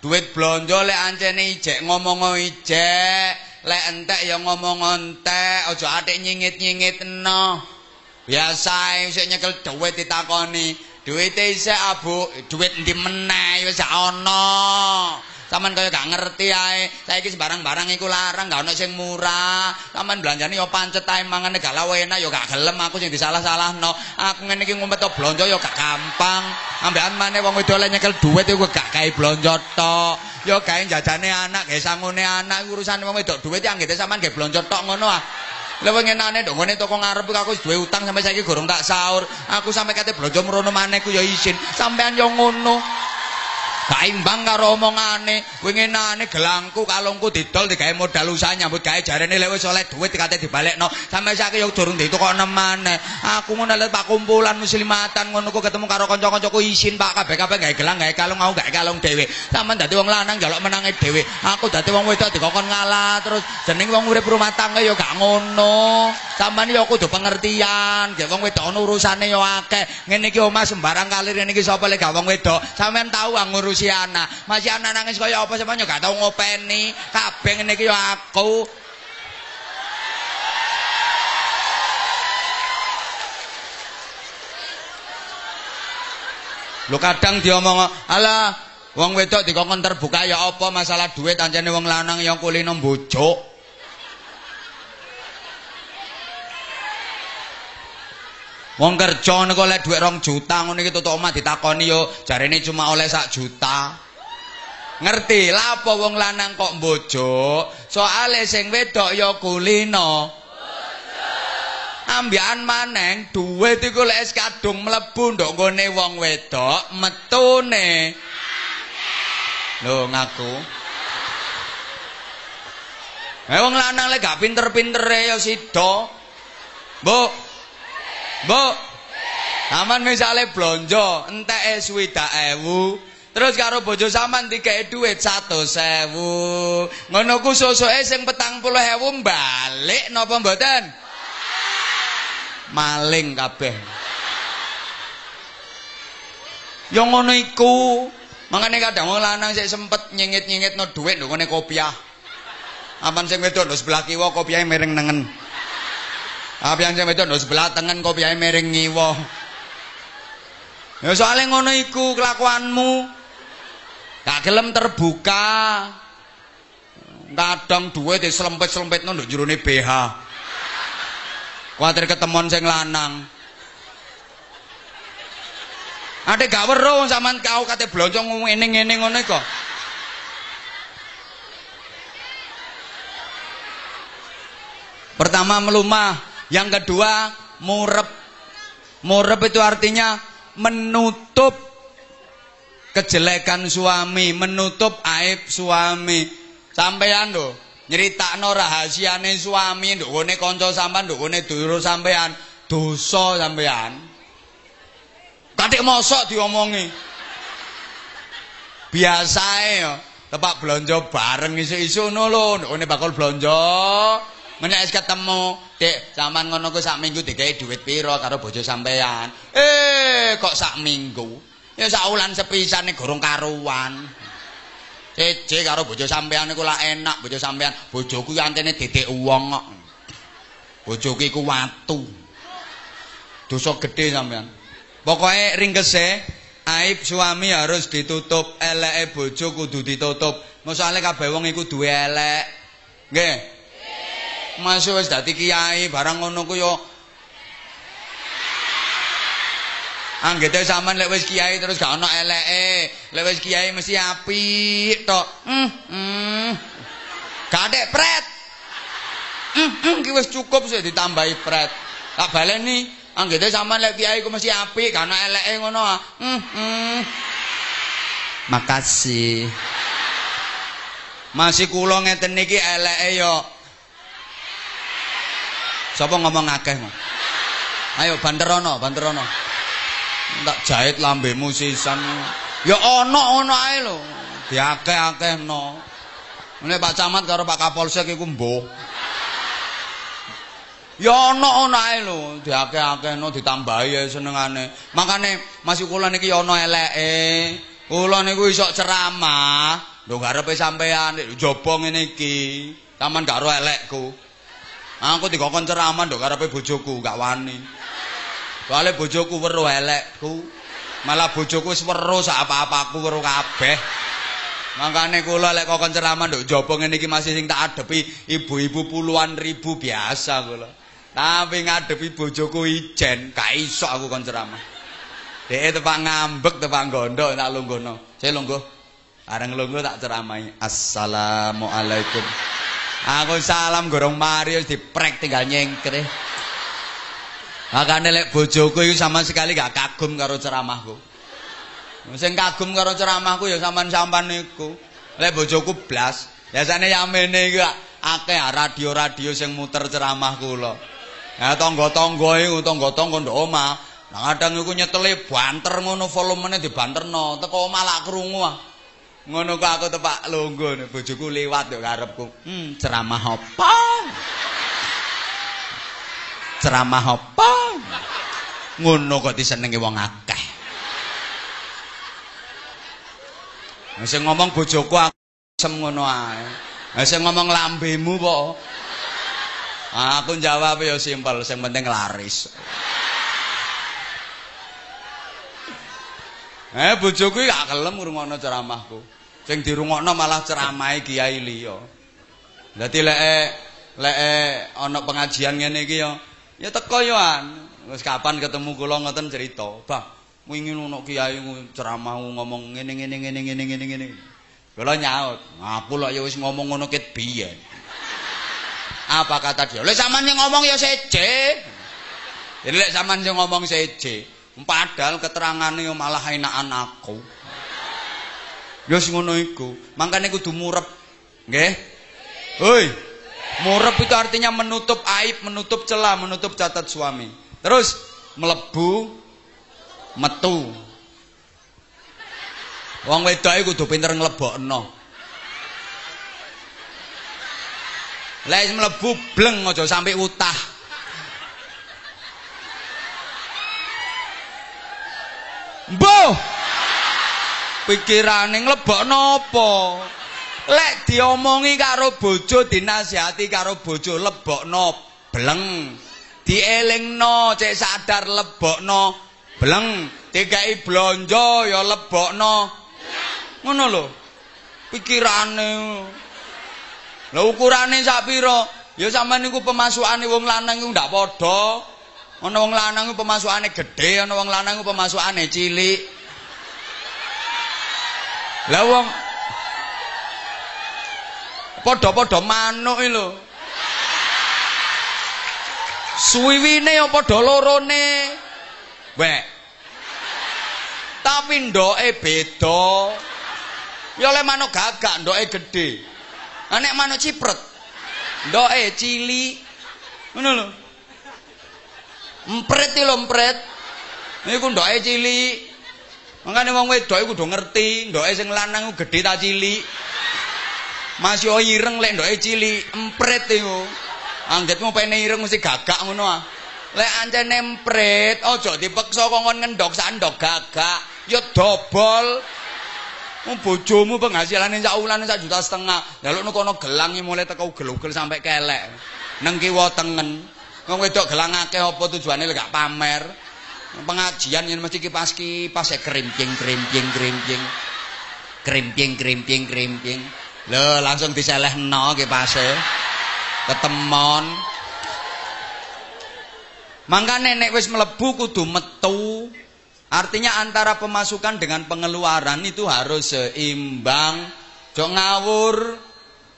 A: Duit blonjo lek ancene ijek ngomong ijek, lek entek ya ngomong entek, aja atik nyingit-nyingitno. Biasa isih nyekel duit ditakoni, duwite isih abu, duit endi meneh wis ana. Saman kaya gak ngerti ae. Saiki sembarang-barang iku larang, gak ono sing murah. Saman belanjane ya pancet ae mangane gak lawe enak ya gak gelem aku sing disalah-salahno. Aku ngene iki ngumpet blonjo ya gak gampang. Ambekan maneh wong wedok nyekel dhuwit iku gak gawe blonjo tok. Ya gawe jajane anak, gawe sangune anak urusan wong wedok dhuwit anggete sampean gawe blonjo tok ngono ah. Lha wengenane ndok ngene toko ngarep aku wis duwe utang sampai saiki gorong tak sahur. Aku sampe kate blonjo mrono maneh ku ya isin. Sampean yo ngono. Gak imbang karo omongane winginane gelangku kalungku didol digawe modal usaha nyambut gawe jarene lek wis oleh dhuwit dikate dibalekno. Sampe saiki yo durung ditukok nemane. Aku ngono lek pak kumpulan muslimatan ngono ku ketemu karo kanca-kancaku isin pak kabeh-kabeh gawe gelang gawe kalung aku gawe kalung dhewe. Sampean dadi wong lanang njaluk menange dhewe. Aku dadi wong wedok dikokon ngalah terus jeneng wong urip rumah tangga yo gak ngono. Sampean yo kudu pengertian gek wong wedok ono urusane yo akeh. Ngene iki omah sembarang kalir ngene iki sapa lek gak wong wedok. Sampean tau ngurus ngurusi anak. Masih anak nangis kaya apa semuanya gak tau ngopeni. Kabeh ngene iki ya aku. Lu kadang diomong, "Alah, wong wedok dikongkon terbuka ya apa masalah duit anjane wong lanang yang kulino mbojok." Wong kerja niku oleh dhuwit 2 juta ngono iki tutuk omah ditakoni yo jarene cuma oleh sak juta. Ngerti lah apa wong lanang kok mbojok? Soale sing wedok ya kulino. Ambian maneng duit iku lek kadung mlebu ndok nggone wong wedok metune. Lho ngaku. Eh wong lanang lek gak pinter-pintere ya sida. Mbok Bu. Aman misale blonjo enteke ewu Terus karo bojo sampean dikei dhuwit 100.000. Ngono ku sosoke sing 40.000 balik napa mboten? Maling kabeh. Ya ngono iku. Mangane kadang wong lanang sik sempet nyengit-nyengitno dhuwit lho ngene kopiah. Aman sing wedok lho sebelah kiwa kopiahe miring nengen. Apa yang sing wedok sebelah tengen kopiahe miring ngiwa. Ya soalnya ngono iku kelakuanmu. Gak gelem terbuka. Kadang duwe di selempit-selempitno nduk jerone BH. Kuatir ketemuan sing lanang. Ade gak weruh sampean kau kate blonco ngene-ngene ngono kok. Pertama melumah, yang kedua murep. Murep itu artinya menutup kejelekan suami, menutup aib suami. Sampean lho, nyeritakno rahasiane suami nduk ngene kanca sampean, nduk ngene dulur sampean, dosa sampean. Katik mosok diomongi. Biasae ya, tepak blonjo bareng isu-isu ngono lho, nduk ngene bakal blonjo. Menek ketemu, Dek, sampean ngono ku sak minggu digawe dhuwit pira karo bojo sampean? Eh, kok sak minggu? Ya saulan sepisane gorong karuan. Cece karo bojo sampean iku lak enak bojo sampean. Bojoku yo antene dedek wong kok. Bojoku iku watu. Dosa gede sampean. Pokoke ringkese aib suami harus ditutup, eleke bojo kudu ditutup. Masale kabeh wong iku duwe elek. Nggih. Masuk wis dadi kiai barang ngono ku yo Anggete sampean lek wis kiai terus gak ana eleke. Lek wis kiai mesti apik tok. Hmm, hmm. Gadek pret. Hmm, hmm ki wis cukup sih ditambahi pret. Tak baleni, anggete sampean lek kiai ku mesti apik, gak ana eleke ngono. Hmm, hmm. Makasih. Masih kula ngeten niki eleke yo. Sapa ngomong akeh mau? Ayo banterono, banterono. tak jahit lambemu sisan ya ana ana ae lho. Diakeh-akehno. Ngene Pak Camat karo Pak Kapolsek iku mbuh. Ya ana ana ae lho. Diakeh-akehno ditambahi ae senengane. Makane masih kula niki ana eleke. Kula niku iso ceramah. Lho garepe sampean jaba ngene iki. Taman karo elekku aku dikokon ceramah ndok karepe bojoku gak wani Soale bojoku weruh elekku. Malah bojoku wis weruh sak apa-apaku weruh kabeh. Makane kula lek kok ceramah nduk ngene iki masih sing tak adepi ibu-ibu puluhan ribu biasa kula. Tapi ngadepi bojoku ijen, gak iso aku kon ceramah. Dek tepak ngambek tepak gondok tak lungguhno. Saya lungguh. Areng lungguh tak ceramahi. Assalamualaikum. Aku salam gorong mari wis diprek tinggal nyengkre. Makane lek bojoku iku sama sekali gak kagum karo ceramahku. Sing kagum karo ceramahku ya sampean-sampean niku. Lek bojoku blas, biasane yamene iku akeh radio-radio sing muter ceramah kula. Ya tangga-tangga iku tangga-tangga ndok omah. Nah kadang iku nyetele banter ngono volumene dibanterno, teko omah lak krungu ah. Ngono kok aku tepak lungguh bojoku liwat yo karepku. Hmm, ceramah apa? ceramah apa? Ngono kok disenengi wong akeh. Sing ngomong bojoku aku sem ngono ae. Sing ngomong lambemu kok. Aku jawab ya simpel sing penting laris. Eh bojoku gak kelem ngrungokno ceramahku sing dirungokno malah ceramahe kiai liya dadi lek lek ana pengajian ngene iki ya Ya teko yo an. Wis kapan ketemu kula ngoten cerita. Bah, wingi ono kiai ceramah ngomong ngene ngene ngene ngene ngene ngene. Kula nyaut, aku lho ya wis ngomong ngono ket biyen. Apa kata dia? Lek sampean sing ngomong ya seje. Lek sampean sing ngomong seje, padahal keterangane yo malah enakan aku. Ya sing ngono iku. Mangkane kudu murep. Nggih? Hoi. Murep itu artinya menutup aib, menutup celah, menutup catat suami. Terus mlebu metu. Wong wedok iku kudu pinter nglebokno. Lek mlebu bleng aja sampai utah. Mbuh. Pikirane nglebokno apa? Lek diomongi karo bojo dinasihati karo bojo lebokno bleng. Dielingno cek sadar lebokno bleng. Dikai blonjo ya lebokno. Ngono lho. Pikirane. Lah ukurane sak pira? Ya sampean niku pemasukane wong lanang iku ndak padha. Ana wong lanang pemasukane gedhe, ana wong lanang pemasukane cilik. Lah wong padha-padha manuk iki lho. Suwiwine padha lorone. Wek. Tapi ndoke beda. Ya oleh manuk gagak ndoke gedhe. Lah nek manuk cipret ndoke cilik. Ngono lho. Empret iki lho empret. Niku ndoke. Mangkane wong wedok iku kudu ngerti, ndoke sing lanang ku gedhe ta cilik. Masih ireng lek ndoke cilik, empret iku. Anggetmu pene ireng mesti gagak ngono ah. Lek ancen empret, aja dipeksa kongkon ngendok sandok gagak, ya dobol. Wong bojomu penghasilane sak wulan sak juta setengah. Lek kono gelangi mulai teko ugel-ugel sampai kelek. Neng kiwa tengen. Wong wedok gelang akeh apa tujuane lek gak pamer. Pengajian yen mesti kipas-kipas e krimping-krimping krimping. Krimping krimping krimping. Lho, langsung diselehno kipase. Ketemon. Mangkane nek wis mlebu kudu metu. Artinya antara pemasukan dengan pengeluaran itu harus seimbang. Jok ngawur.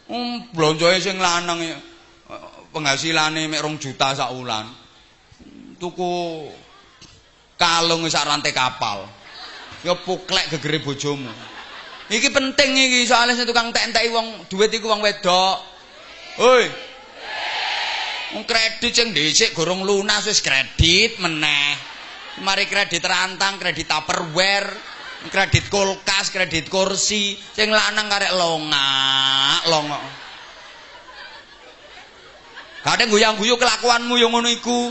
A: Um, blonjoe sing lanang penghasilane mek 2 juta sak wulan. Tuku kalung sak rantai kapal. Ya puklek gegere bojomu. Iki penting iki soalnya sing tukang tek-enteki wong duit iku wong wedok. Hoi. Wong kredit sing dhisik gorong lunas wis kredit meneh. Mari kredit rantang, kredit Tupperware, kredit kulkas, kredit kursi, sing lanang karek longak, longok. Kadang guyang-guyu kelakuanmu yang ngono iku.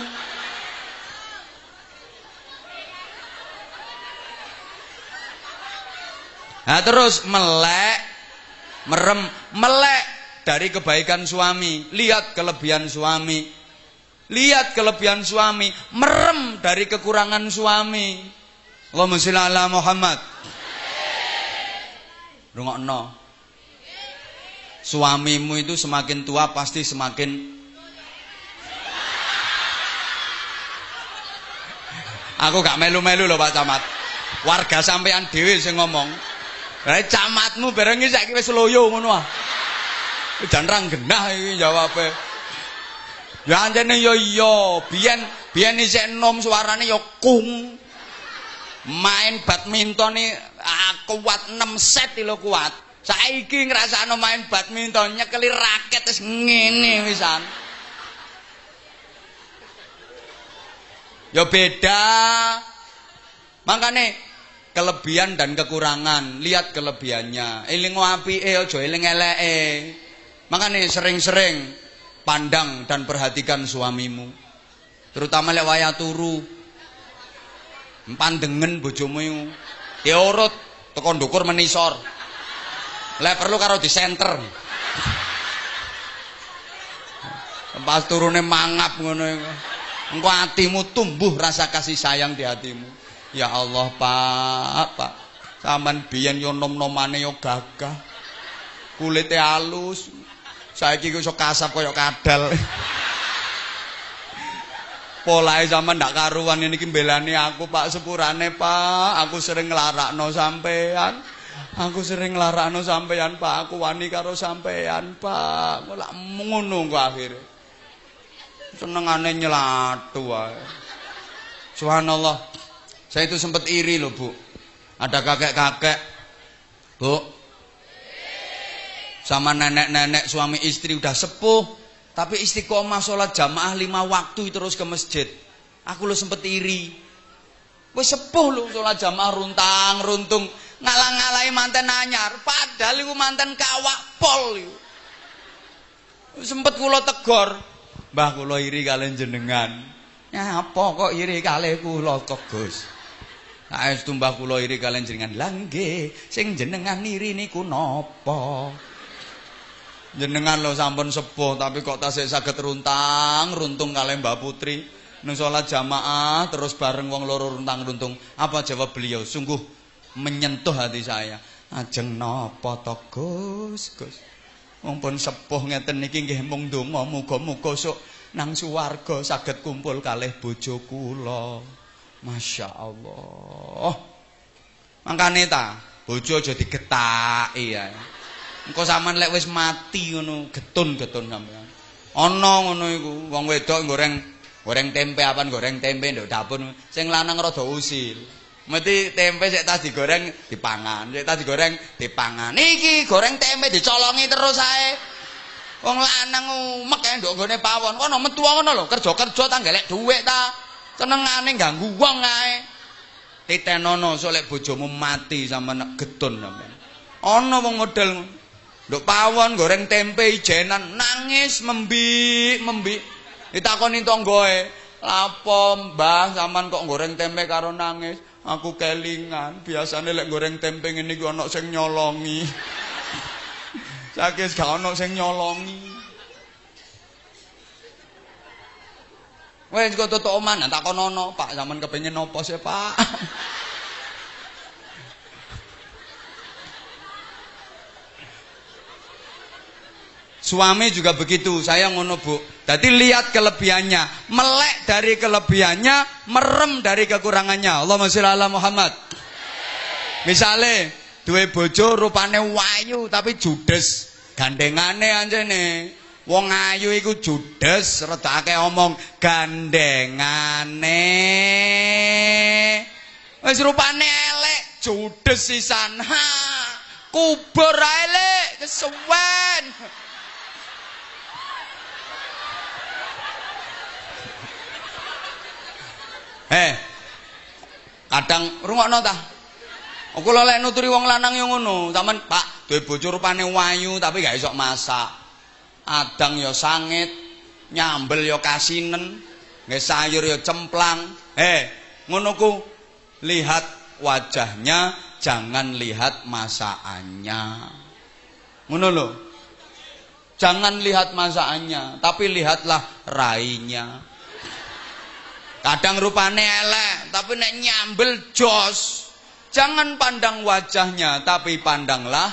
A: Nah terus melek, merem, melek dari kebaikan suami, lihat kelebihan suami, lihat kelebihan suami, merem dari kekurangan suami. Allahumma sholli ala Muhammad. Rungokno. Suamimu itu semakin tua pasti semakin Aku gak melu-melu loh Pak Camat. Warga sampean dhewe sing ngomong. Lah camatmu bareng iki saiki wis loyo ngono ah. Jan rang genah iki jawabe. Ya anjene yo iya, biyen biyen isih enom suarane yo kung. Main badminton iki kuat 6 set lho kuat. Saiki ngrasakno main badminton nyekeli raket wis ngene wisan. Ya beda. Makane kelebihan dan kekurangan, lihat kelebihannya. Eling apike aja eling eleke. Makane sering-sering pandang dan perhatikan suamimu. Terutama lek waya turu. Pandengen bojomu iku. Diurut teko ndukur menisor. Lek perlu karo di center. Pas turune mangap ngono. Engko atimu tumbuh rasa kasih sayang di hatimu. Ya Allah, Pak, Pak. Saman biyen yo nom-nomane yo gagah. Kulite halus. Saiki iso kasap koyo kadal. Polahe zaman ndak karuan ini mbelani aku, Pak, sepurane, Pak. Aku sering nglarakno sampean. Aku sering nglarakno sampean, Pak. Aku wani karo sampean, Pak. Kok ngono kok akhire. senengane nyelatu wae. Subhanallah. Saya itu sempat iri loh, Bu. Ada kakek-kakek. Bu. Sama nenek-nenek suami istri udah sepuh, tapi istiqomah sholat jamaah lima waktu terus ke masjid. Aku lo sempet iri. Wis sepuh lho salat jamaah runtang runtung ngalang-alai manten anyar, padahal iku manten kawak pol iku. Sempet kula tegor, Mbah kula iri kalian jenengan. Ya apa kok iri kali kula kok? Nah, tumbah kula iri kalian jenengan langge, sing jenengan iri niku napa? Jenengan lo sampun sepuh tapi kok tasih saged runtang runtung kalian Mbak Putri nang salat jamaah terus bareng wong loro runtang runtung. Apa jawab beliau? Sungguh menyentuh hati saya. Ajeng napa to Gus? Gus. Wong pun sepuh ngeten niki nggih mung donga muga-muga sok nang suwarga saged kumpul kalih bojo kula. Masya Allah. Mangkane ta, bojo aja digetaki ya. Engko sampean lek wis mati ngono, getun-getun sampean. Ana ngono iku, wong wedok goreng goreng tempe apan goreng tempe nduk dapur. Sing lanang rada usil. Mesti tempe sik tas digoreng dipangan, sik tas digoreng dipangan. Niki goreng tempe dicolongi terus ae. Wong lanang umek ae nduk nggone pawon. Kono metu ngono lho, kerja-kerja ta golek dhuwit ta. Senengane ganggu wong ae. Titenono sok lek bojomu mati sampean getun sampean. Ana wong model. Nduk pawon goreng tempe ijenan nangis membik membik. Ditakoni tanggoe, "Lapo, Mbah, sampean kok goreng tempe karo nangis?" Aku kelingan, biasane lek goreng tempe ngene iki ana sing nyolongi. Sakis gak ana sing nyolongi. Wes kok tutuk oman tak kono Pak, sampean kepengin nopo sih, Pak? Suami juga begitu, saya ngono bu. Jadi lihat kelebihannya, melek dari kelebihannya, merem dari kekurangannya. Allahumma sholli ala Muhammad. Misalnya, dua bojo rupane wayu tapi judes, gandengane anjene. Wong ayu iku judes, redake omong gandengane. Wis rupane elek, judes sisan. Ha, kubur elek, kesuwen. Eh. Kadang rungokno ta? Aku lek nuturi wong lanang yo ngono. Sampeyan, Pak, duwe bojo rupane wayu tapi gak iso masak. Adang yo sangit, nyambel yo kasinen, nggih sayur yo cemplang. Eh, ngono ku lihat wajahnya, jangan lihat masakannya. Ngono lho. Jangan lihat masakannya, tapi lihatlah rainya. Kadang rupane elek, tapi nek nyambel jos. Jangan pandang wajahnya, tapi pandanglah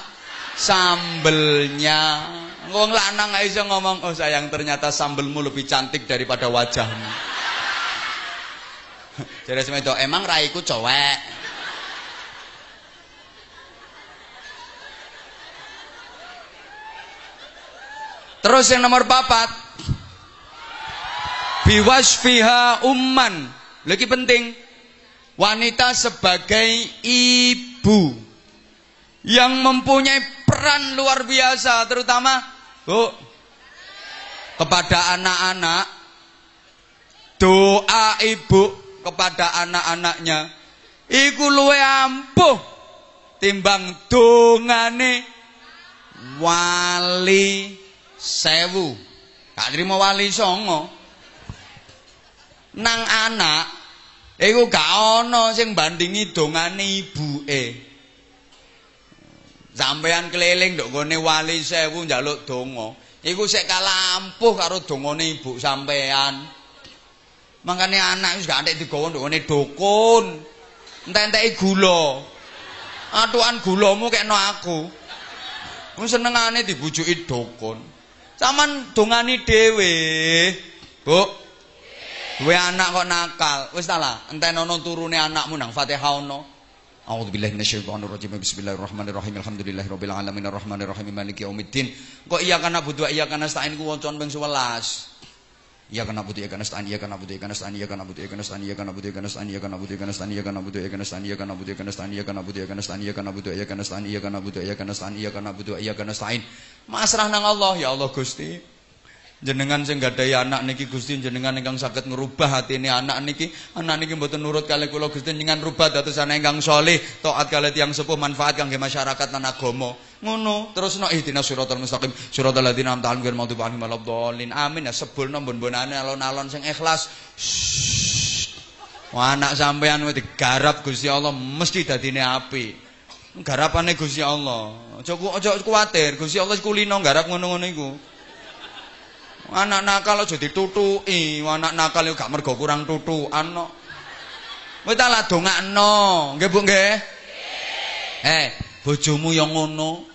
A: sambelnya. Wong lanang aja ngomong, "Oh sayang, ternyata sambelmu lebih cantik daripada wajahmu." Jadi semedo, emang raiku cowek. Terus yang nomor papat, biwasfiha umman lagi penting wanita sebagai ibu yang mempunyai peran luar biasa terutama bu. Kepada anak-anak. Doa ibu kepada anak-anaknya. Iku luwe ampuh timbang dongane wali sewu. Gak terima wali songo. Nang anak iku gak ana sing bandingi dongane ibuke sampean keliling nduk gone wali sewu njaluk donga iku sik kalah ampuh karo dongane ibu sampean makane anak wis gak antek digawa nduk gone dukun entek-enteki gula atukan gulamu kekno aku Wong senengane dibujuki dukun. Saman dongani dhewe. Bu, Duwe anak kok nakal. Wis ta lah, entenono turune anakmu nang Fatihah ono. A'udzu billahi minasyaitonir rajim. Bismillahirrahmanirrahim. Alhamdulillahirabbil alamin arrahmanir maliki yaumiddin. Kok iya kana butuh iya kana stain ku wancon ping 11. Iya kana butuh iya kana stain iya kana butuh iya kana stain iya kana butuh iya kana stain iya kana butuh iya kana stain iya kana butuh iya kana stain iya kana butuh iya kana stain iya kana butuh iya kana stain iya kana butuh iya kana stain iya kana butuh iya kana stain iya kana butuh iya kana stain iya kana butuh iya kana stain. Masrah nang Allah ya Allah Gusti. Jenengan sing gadhahi anak niki Gusti jenengan ingkang saged ngrubah ini anak niki anak niki mboten nurut kalih kula Gusti jenengan rubah dados anak ingkang saleh taat kalih tiyang sepuh manfaat kangge masyarakat lan agama ngono terus no ihdinas siratal mustaqim siratal ladzina an'amta 'alaihim ghairil maghdubi 'alaihim amin ya sebulno mbon-bonane alon-alon sing ikhlas anak sampean wis digarap Gusti Allah mesti dadine api. Garapane Gusti Allah. Aja aja kuwatir, Gusti Allah kulino garap ngono-ngono iku. Anak nakal aja ditutuki, anak nakal gak mergo kurang tutukan no. Wis tak lah dongakno, nggih Bu nggih? Eh, bojomu yang ngono.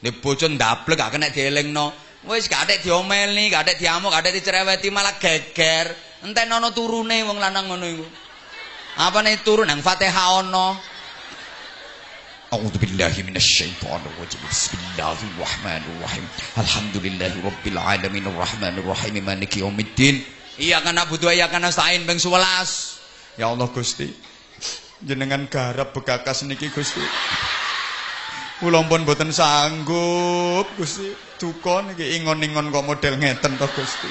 A: Nek bojo ndablek gak kena dielingno. Wis gak atek diomeli, gak atek diamuk, gak atek dicereweti malah geger. Entenono turune wong lanang ngono iku. Apa nih turun nang Fatihah ono? أعوذ بالله من الشيطان الرجيم بسم الله الرحمن الرحيم الحمد لله رب العالمين الرحمن الرحيم مالك يوم الدين Iya kan butuh iya kan stain beng 11 Ya Allah Gusti jenengan garap begakas niki Gusti Kula pun boten sanggup Gusti duka niki ingon-ingon kok model ngeten to Gusti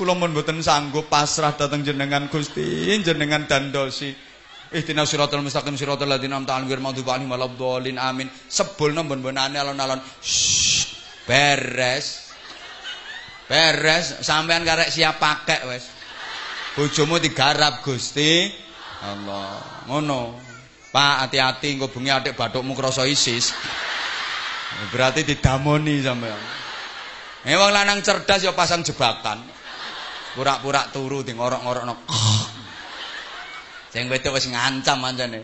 A: Kula pun boten sanggup pasrah dateng jenengan Gusti jenengan dandosi Ihdinas siratal mustaqim siratal ladzina an'amta 'alaihim ghairil maghdubi 'alaihim waladdallin amin. Sebulno mbon-mbonane alon-alon. Beres. Beres, sampean karek siap pakai wis. Bojomu digarap Gusti. Allah. Ngono. Pak hati-hati engko adik bathukmu krasa ISIS. Berarti didamoni sampean. Eh lanang cerdas ya pasang jebakan. Pura-pura turu di ngorok-ngorokno. Sing wedok wis ngancam pancene.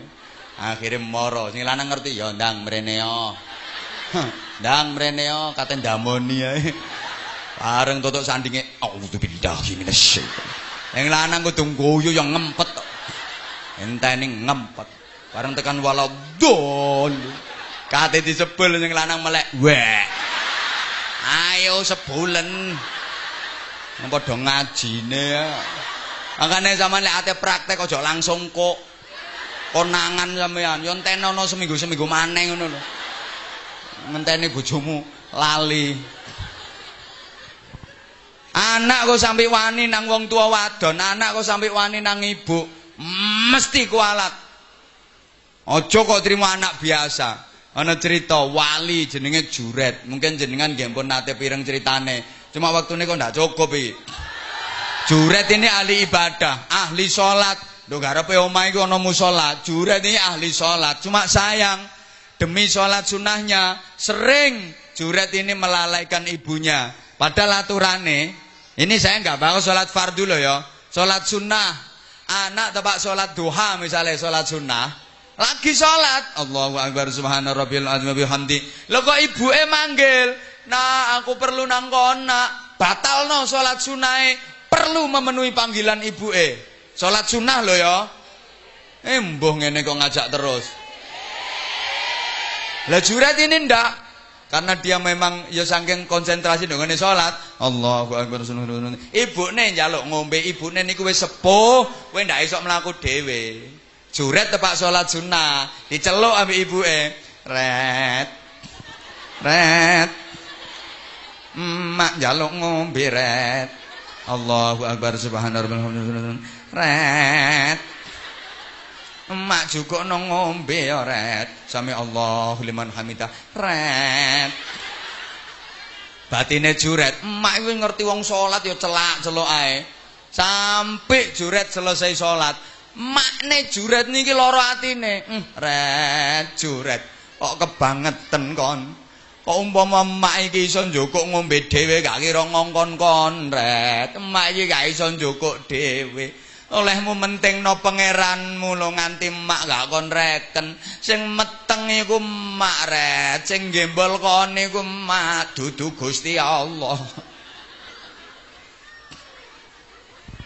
A: Akhire moro, sing lanang ngerti ya ndang mrene. Ndang mrene kate ndamoni ae. Bareng tutuk sandinge auzubillahi minasyaiton. Yang lanang kudu guyu yang ngempet. Enteni ngempet. Bareng tekan waladol. Kate disebul sing lanang melek. Weh. Ayo sebulen. Padha ngajine ya. Makane sampean lek ate praktek aja langsung kok konangan sampean. Yo entenono seminggu-seminggu maneh ngono lho. Ngenteni bojomu lali. Anak kok sampai wani nang wong tua wadon, anak kok sampai wani nang ibu, mesti kualat. Ojo kok terima anak biasa. Ana cerita wali jenenge Juret. Mungkin jenengan nggih pun nate pireng ceritane. Cuma waktu ini kok ndak cukup iki. Juret ini ahli ibadah, ahli sholat. Lho garepe omah iku ana musala. Juret ini ahli sholat. Cuma sayang demi sholat sunnahnya sering Juret ini melalaikan ibunya. Padahal aturane ini saya nggak bahas sholat fardu loh ya. Sholat sunnah. Anak tepak sholat duha misalnya sholat sunnah. Lagi sholat. Allahu Akbar subhana rabbil azim bihamdi. Lho kok ibuke manggil. Nah aku perlu nang kona. Batal no sholat sunnah perlu memenuhi panggilan ibu eh. Sholat sunnah loh ya. Eh mbuh ngene kok ngajak terus. Lah jurat ini ndak? Karena dia memang ya saking konsentrasi dengan sholat Allahu akbar ibu nih jaluk ngombe ibu nih niku wis sepuh. Kowe ndak iso mlaku dhewe. Juret tepak sholat sunnah. Diceluk ibu eh ret. Ret. Mak jaluk ngombe ret Allahu Akbar subhanallah ret emak juga nang ngombe ya ret sami Allah liman hamidah. Ret batine juret. Emak kuwi ngerti wong salat ya celak-celok ae. Sampai juret selesai salat. Makne juret niki lara atine. Hm, ret juret. Kok kebangetan kon Kok umpama emak iki iso njukuk ngombe dhewe gak kira ngongkon-kon ret. Emak iki gak iso njukuk dhewe. Olehmu mentingno pangeranmu lo nganti emak gak kon reken. Sing meteng iku emak ret, sing gembol kon iku emak dudu Gusti Allah.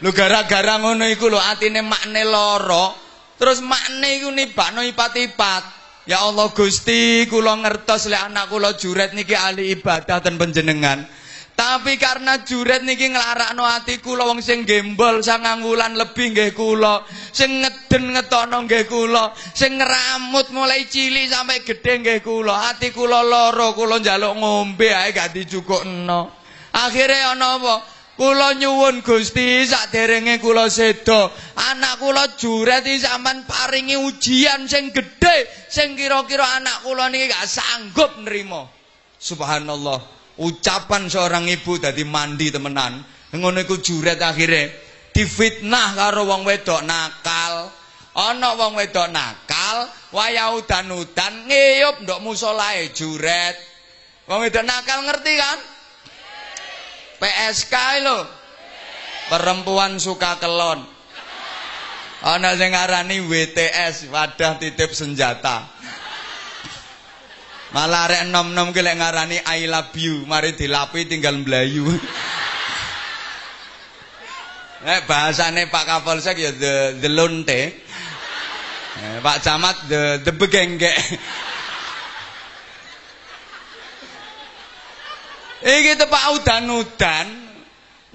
A: Lu gara-gara ngono iku lho atine makne lara. Terus makne iku nibakno ipat-ipat. Ya Allah Gusti, kula ngertos lek anak kula juret niki ahli ibadah dan penjenengan. Tapi karena juret niki nglarakno ati kula wong sing gembol sangang wulan lebih nggih kula, sing ngeden ngetono nggih kula, sing ngeramut mulai cilik sampai gedhe nggih kula. Ati kula lara, kula njaluk ngombe ae gak dicukukno. Akhirnya ana apa? Kula nyuwun Gusti saderenge kula sedo, anak kula juret iki sampean paringi ujian sing gedhe sing kira-kira anak kula niki gak sanggup nerima. Subhanallah. Ucapan seorang ibu dadi mandi temenan. Ngono iku juret akhire difitnah karo wong wedok nakal. Ana wong wedok nakal, wayah udan-udan ngeyup ndok musolae juret. Wong wedok nakal ngerti kan? PSK lho. Perempuan suka kelon. Ana sing ngarani WTS, wadah titip senjata. Malah arek nom-nom ngarani I love you, mari dilapi tinggal mlayu. Eh bahasane Pak Kapolsek ya the the lonte. Eh, Pak Camat the the begenggek. Iki tepak udan-udan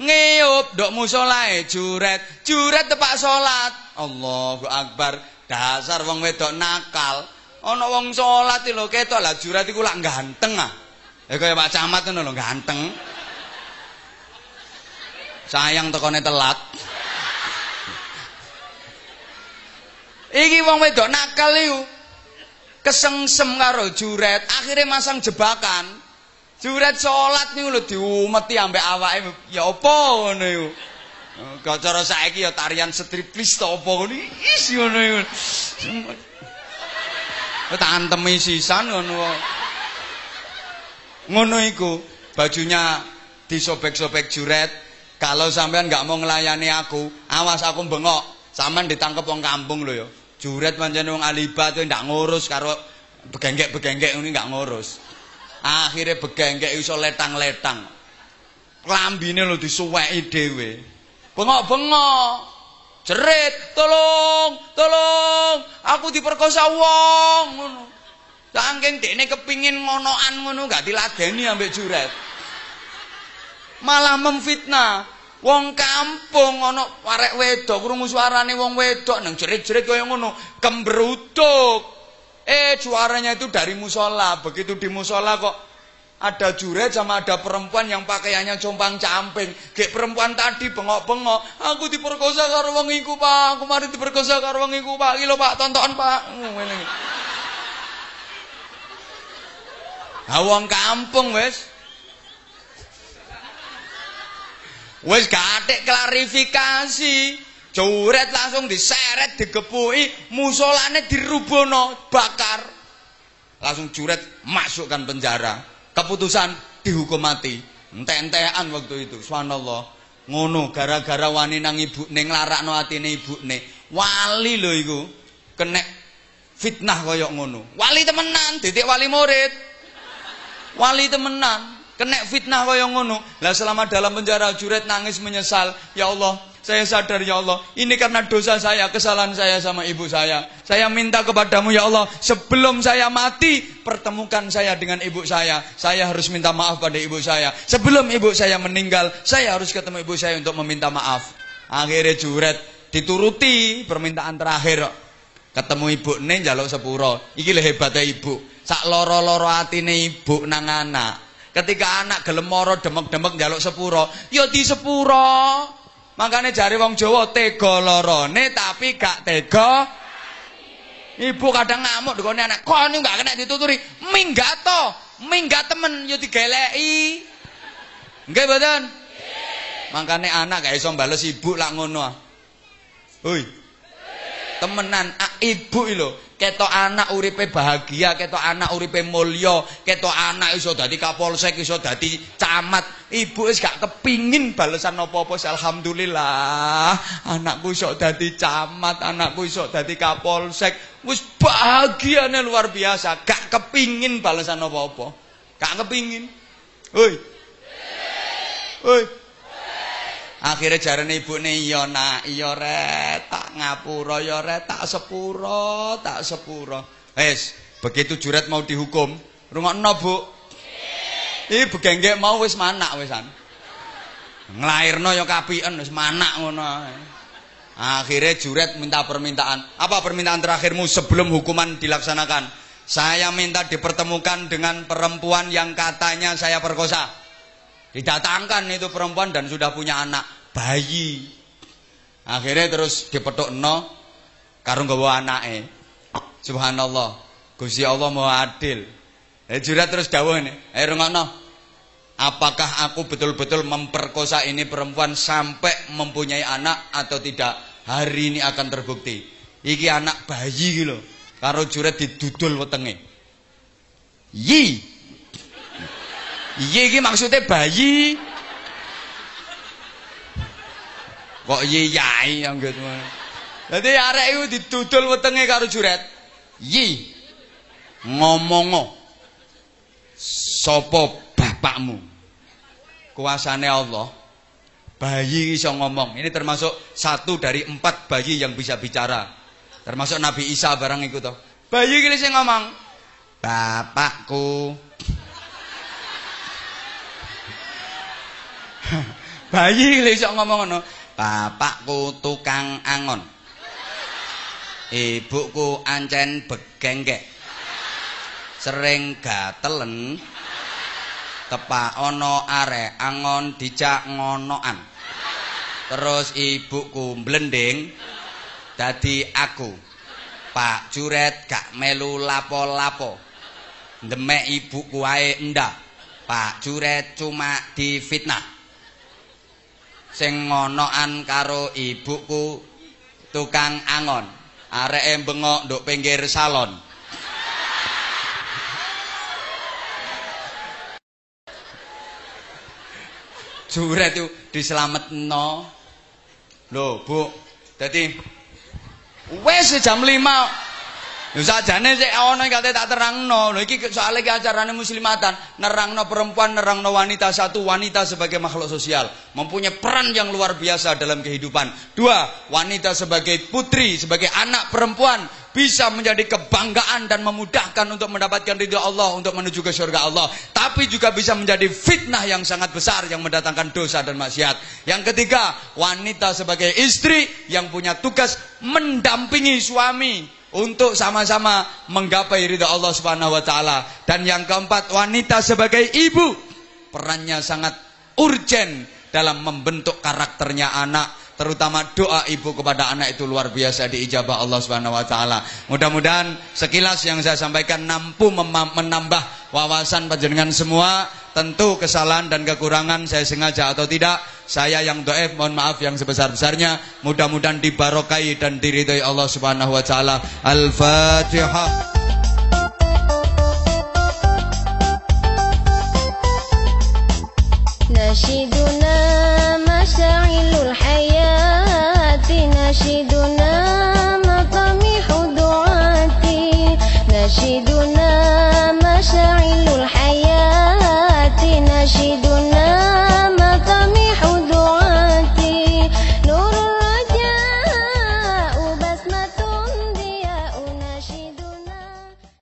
A: ngeyup ndok musolae juret. Juret tepak salat. Allahu Akbar. Dasar wong wedok nakal. Ana wong salat lho ketok lah juret iku lak ganteng ah. Ya kaya Pak Camat ngono lho ganteng. Sayang tekone telat. Iki wong wedok nakal iku kesengsem karo juret, akhirnya masang jebakan. Juret salat niku lho diumeti ambek awake. Ya apa ngono iku? Kok cara saiki ya tarian striptease to apa ngono is ngono iku. Tak antemi sisan ngono. Ngono iku, bajunya disobek-sobek juret. Kalau sampean nggak mau ngelayani aku, awas aku bengok. Sampean ditangkep wong kampung lho ya. Juret pancen wong alibat ndak ngurus karo begenggek-begenggek ini nggak ngurus. Akhirnya begenggek iso letang-letang. Klambine lho disuweki dhewe. Bengok-bengok. Jerit tolong tolong aku diperkosa wong. Ngono. Saking dekne kepingin ngonoan ngono gak diladeni ambek juret. Malah memfitnah. Wong kampung ana arek wedok krungu suarane wong wedok nang jerit-jerit kaya ngono kembruduk Eh suaranya itu dari musola. Begitu di musola kok ada juret sama ada perempuan yang pakaiannya compang camping. Kayak perempuan tadi bengok-bengok. Aku diperkosa karo wong iku, Pak. Aku mari diperkosa karo wong iku, Pak. Iki Pak, tonton, Pak. Ngene. Ha wong kampung wis. Wis gak klarifikasi. Juret langsung diseret, digepuki, musolane dirubono, bakar. Langsung juret masukkan penjara. Keputusan dihukum mati. Entek-entekan waktu itu. Subhanallah. Ngono gara-gara wani nang ibu ning larakno atine ibune. Wali lho iku. Kenek fitnah kaya ngono. Wali temenan, titik wali murid. Wali temenan, kenek fitnah kaya ngono. Lah selama dalam penjara juret nangis menyesal. Ya Allah, saya sadar ya Allah, ini karena dosa saya, kesalahan saya sama ibu saya. Saya minta kepadamu ya Allah, sebelum saya mati, pertemukan saya dengan ibu saya. Saya harus minta maaf pada ibu saya. Sebelum ibu saya meninggal, saya harus ketemu ibu saya untuk meminta maaf. Akhirnya juret, dituruti permintaan terakhir. Ketemu ibu ini jaluk sepuro. Iki hebatnya ibu. Sak loro-loro atine ibu nang anak. Ketika anak gelem moro demek-demek jaluk sepuro, ya di sepuro. Makanya jari wong Jawa tega lorone tapi gak tega. Ibu kadang ngamuk dikone anak, "Kok ini gak kena dituturi?" Minggat to, minggat temen yo digeleki. Nggih mboten? Makanya anak gak iso bales ibu lak ngono. Hoi. Temenan, ibu lho ketok anak uripe bahagia, ketok anak uripe mulya, ketok anak iso dadi kapolsek, iso dadi camat. Ibu wis gak kepingin balesan apa-apa, alhamdulillah. Anakku iso dadi camat, anakku iso dadi kapolsek. Wis bahagiane luar biasa, gak kepingin balesan apa-apa. Gak kepingin. Hoi. Hoi. Akhirnya jarane ibune iya nak, iya rek, tak ngapura ya tak sepuro, tak sepuro. Wis, begitu juret mau dihukum, rungokno Bu. Iki begenggek mau wis manak wisan. Nglairno ya kapiken wis manak ngono. Akhirnya juret minta permintaan. Apa permintaan terakhirmu sebelum hukuman dilaksanakan? Saya minta dipertemukan dengan perempuan yang katanya saya perkosa. Didatangkan itu perempuan dan sudah punya anak bayi. Akhirnya terus dipetuk no karung gawa anake. Subhanallah. Gusti Allah mau adil. Eh jurat terus dawuh ini. Eh rungokno. Apakah aku betul-betul memperkosa ini perempuan sampai mempunyai anak atau tidak? Hari ini akan terbukti. Iki anak bayi gitu. Karo jurat didudul wetenge. Yi. Yi iki maksudnya bayi. Kok yi yai yang gitu. Jadi arek itu didudul wetenge karo juret. Yi. Ngomongo. Sopo bapakmu? Kuasane Allah. Bayi iso ngomong. Ini termasuk satu dari empat bayi yang bisa bicara. Termasuk Nabi Isa barang itu toh. Bayi iki sing ngomong. Bapakku. Bayi iso ngomong ngono. Bapakku tukang angon. Ibuku ancen begengkek. Sering gatelen. Tepak ana arek angon dijak ngonoan. Terus ibuku blending dadi aku. Pak Juret gak melu lapo-lapo. Demek ibuku wae ndak. Pak Juret cuma difitnah. Sing ngonoan karo ibuku tukang angon. Areke bengok nduk pinggir salon. Juret itu diselametno. Lho, Bu. Dadi wis jam 5 Lho sakjane sik ana kate tak terangno. Lho iki soal iki acarane muslimatan, nerangno perempuan, nerangno wanita satu, wanita sebagai makhluk sosial, mempunyai peran yang luar biasa dalam kehidupan. Dua, wanita sebagai putri, sebagai anak perempuan bisa menjadi kebanggaan dan memudahkan untuk mendapatkan ridho Allah untuk menuju ke surga Allah. Tapi juga bisa menjadi fitnah yang sangat besar yang mendatangkan dosa dan maksiat. Yang ketiga, wanita sebagai istri yang punya tugas mendampingi suami untuk sama-sama menggapai ridha Allah Subhanahu wa taala. Dan yang keempat, wanita sebagai ibu perannya sangat urgen dalam membentuk karakternya anak terutama doa ibu kepada anak itu luar biasa diijabah Allah Subhanahu wa taala. Mudah-mudahan sekilas yang saya sampaikan mampu menambah wawasan panjenengan semua Tentu kesalahan dan kekurangan saya sengaja atau tidak saya yang doef mohon maaf yang sebesar-besarnya mudah-mudahan dibarokai dan diridhai Allah Subhanahu wa taala Al-Fatihah نشيدنا مشاعل الحياة نشيدنا مطامح دعاتي نشيد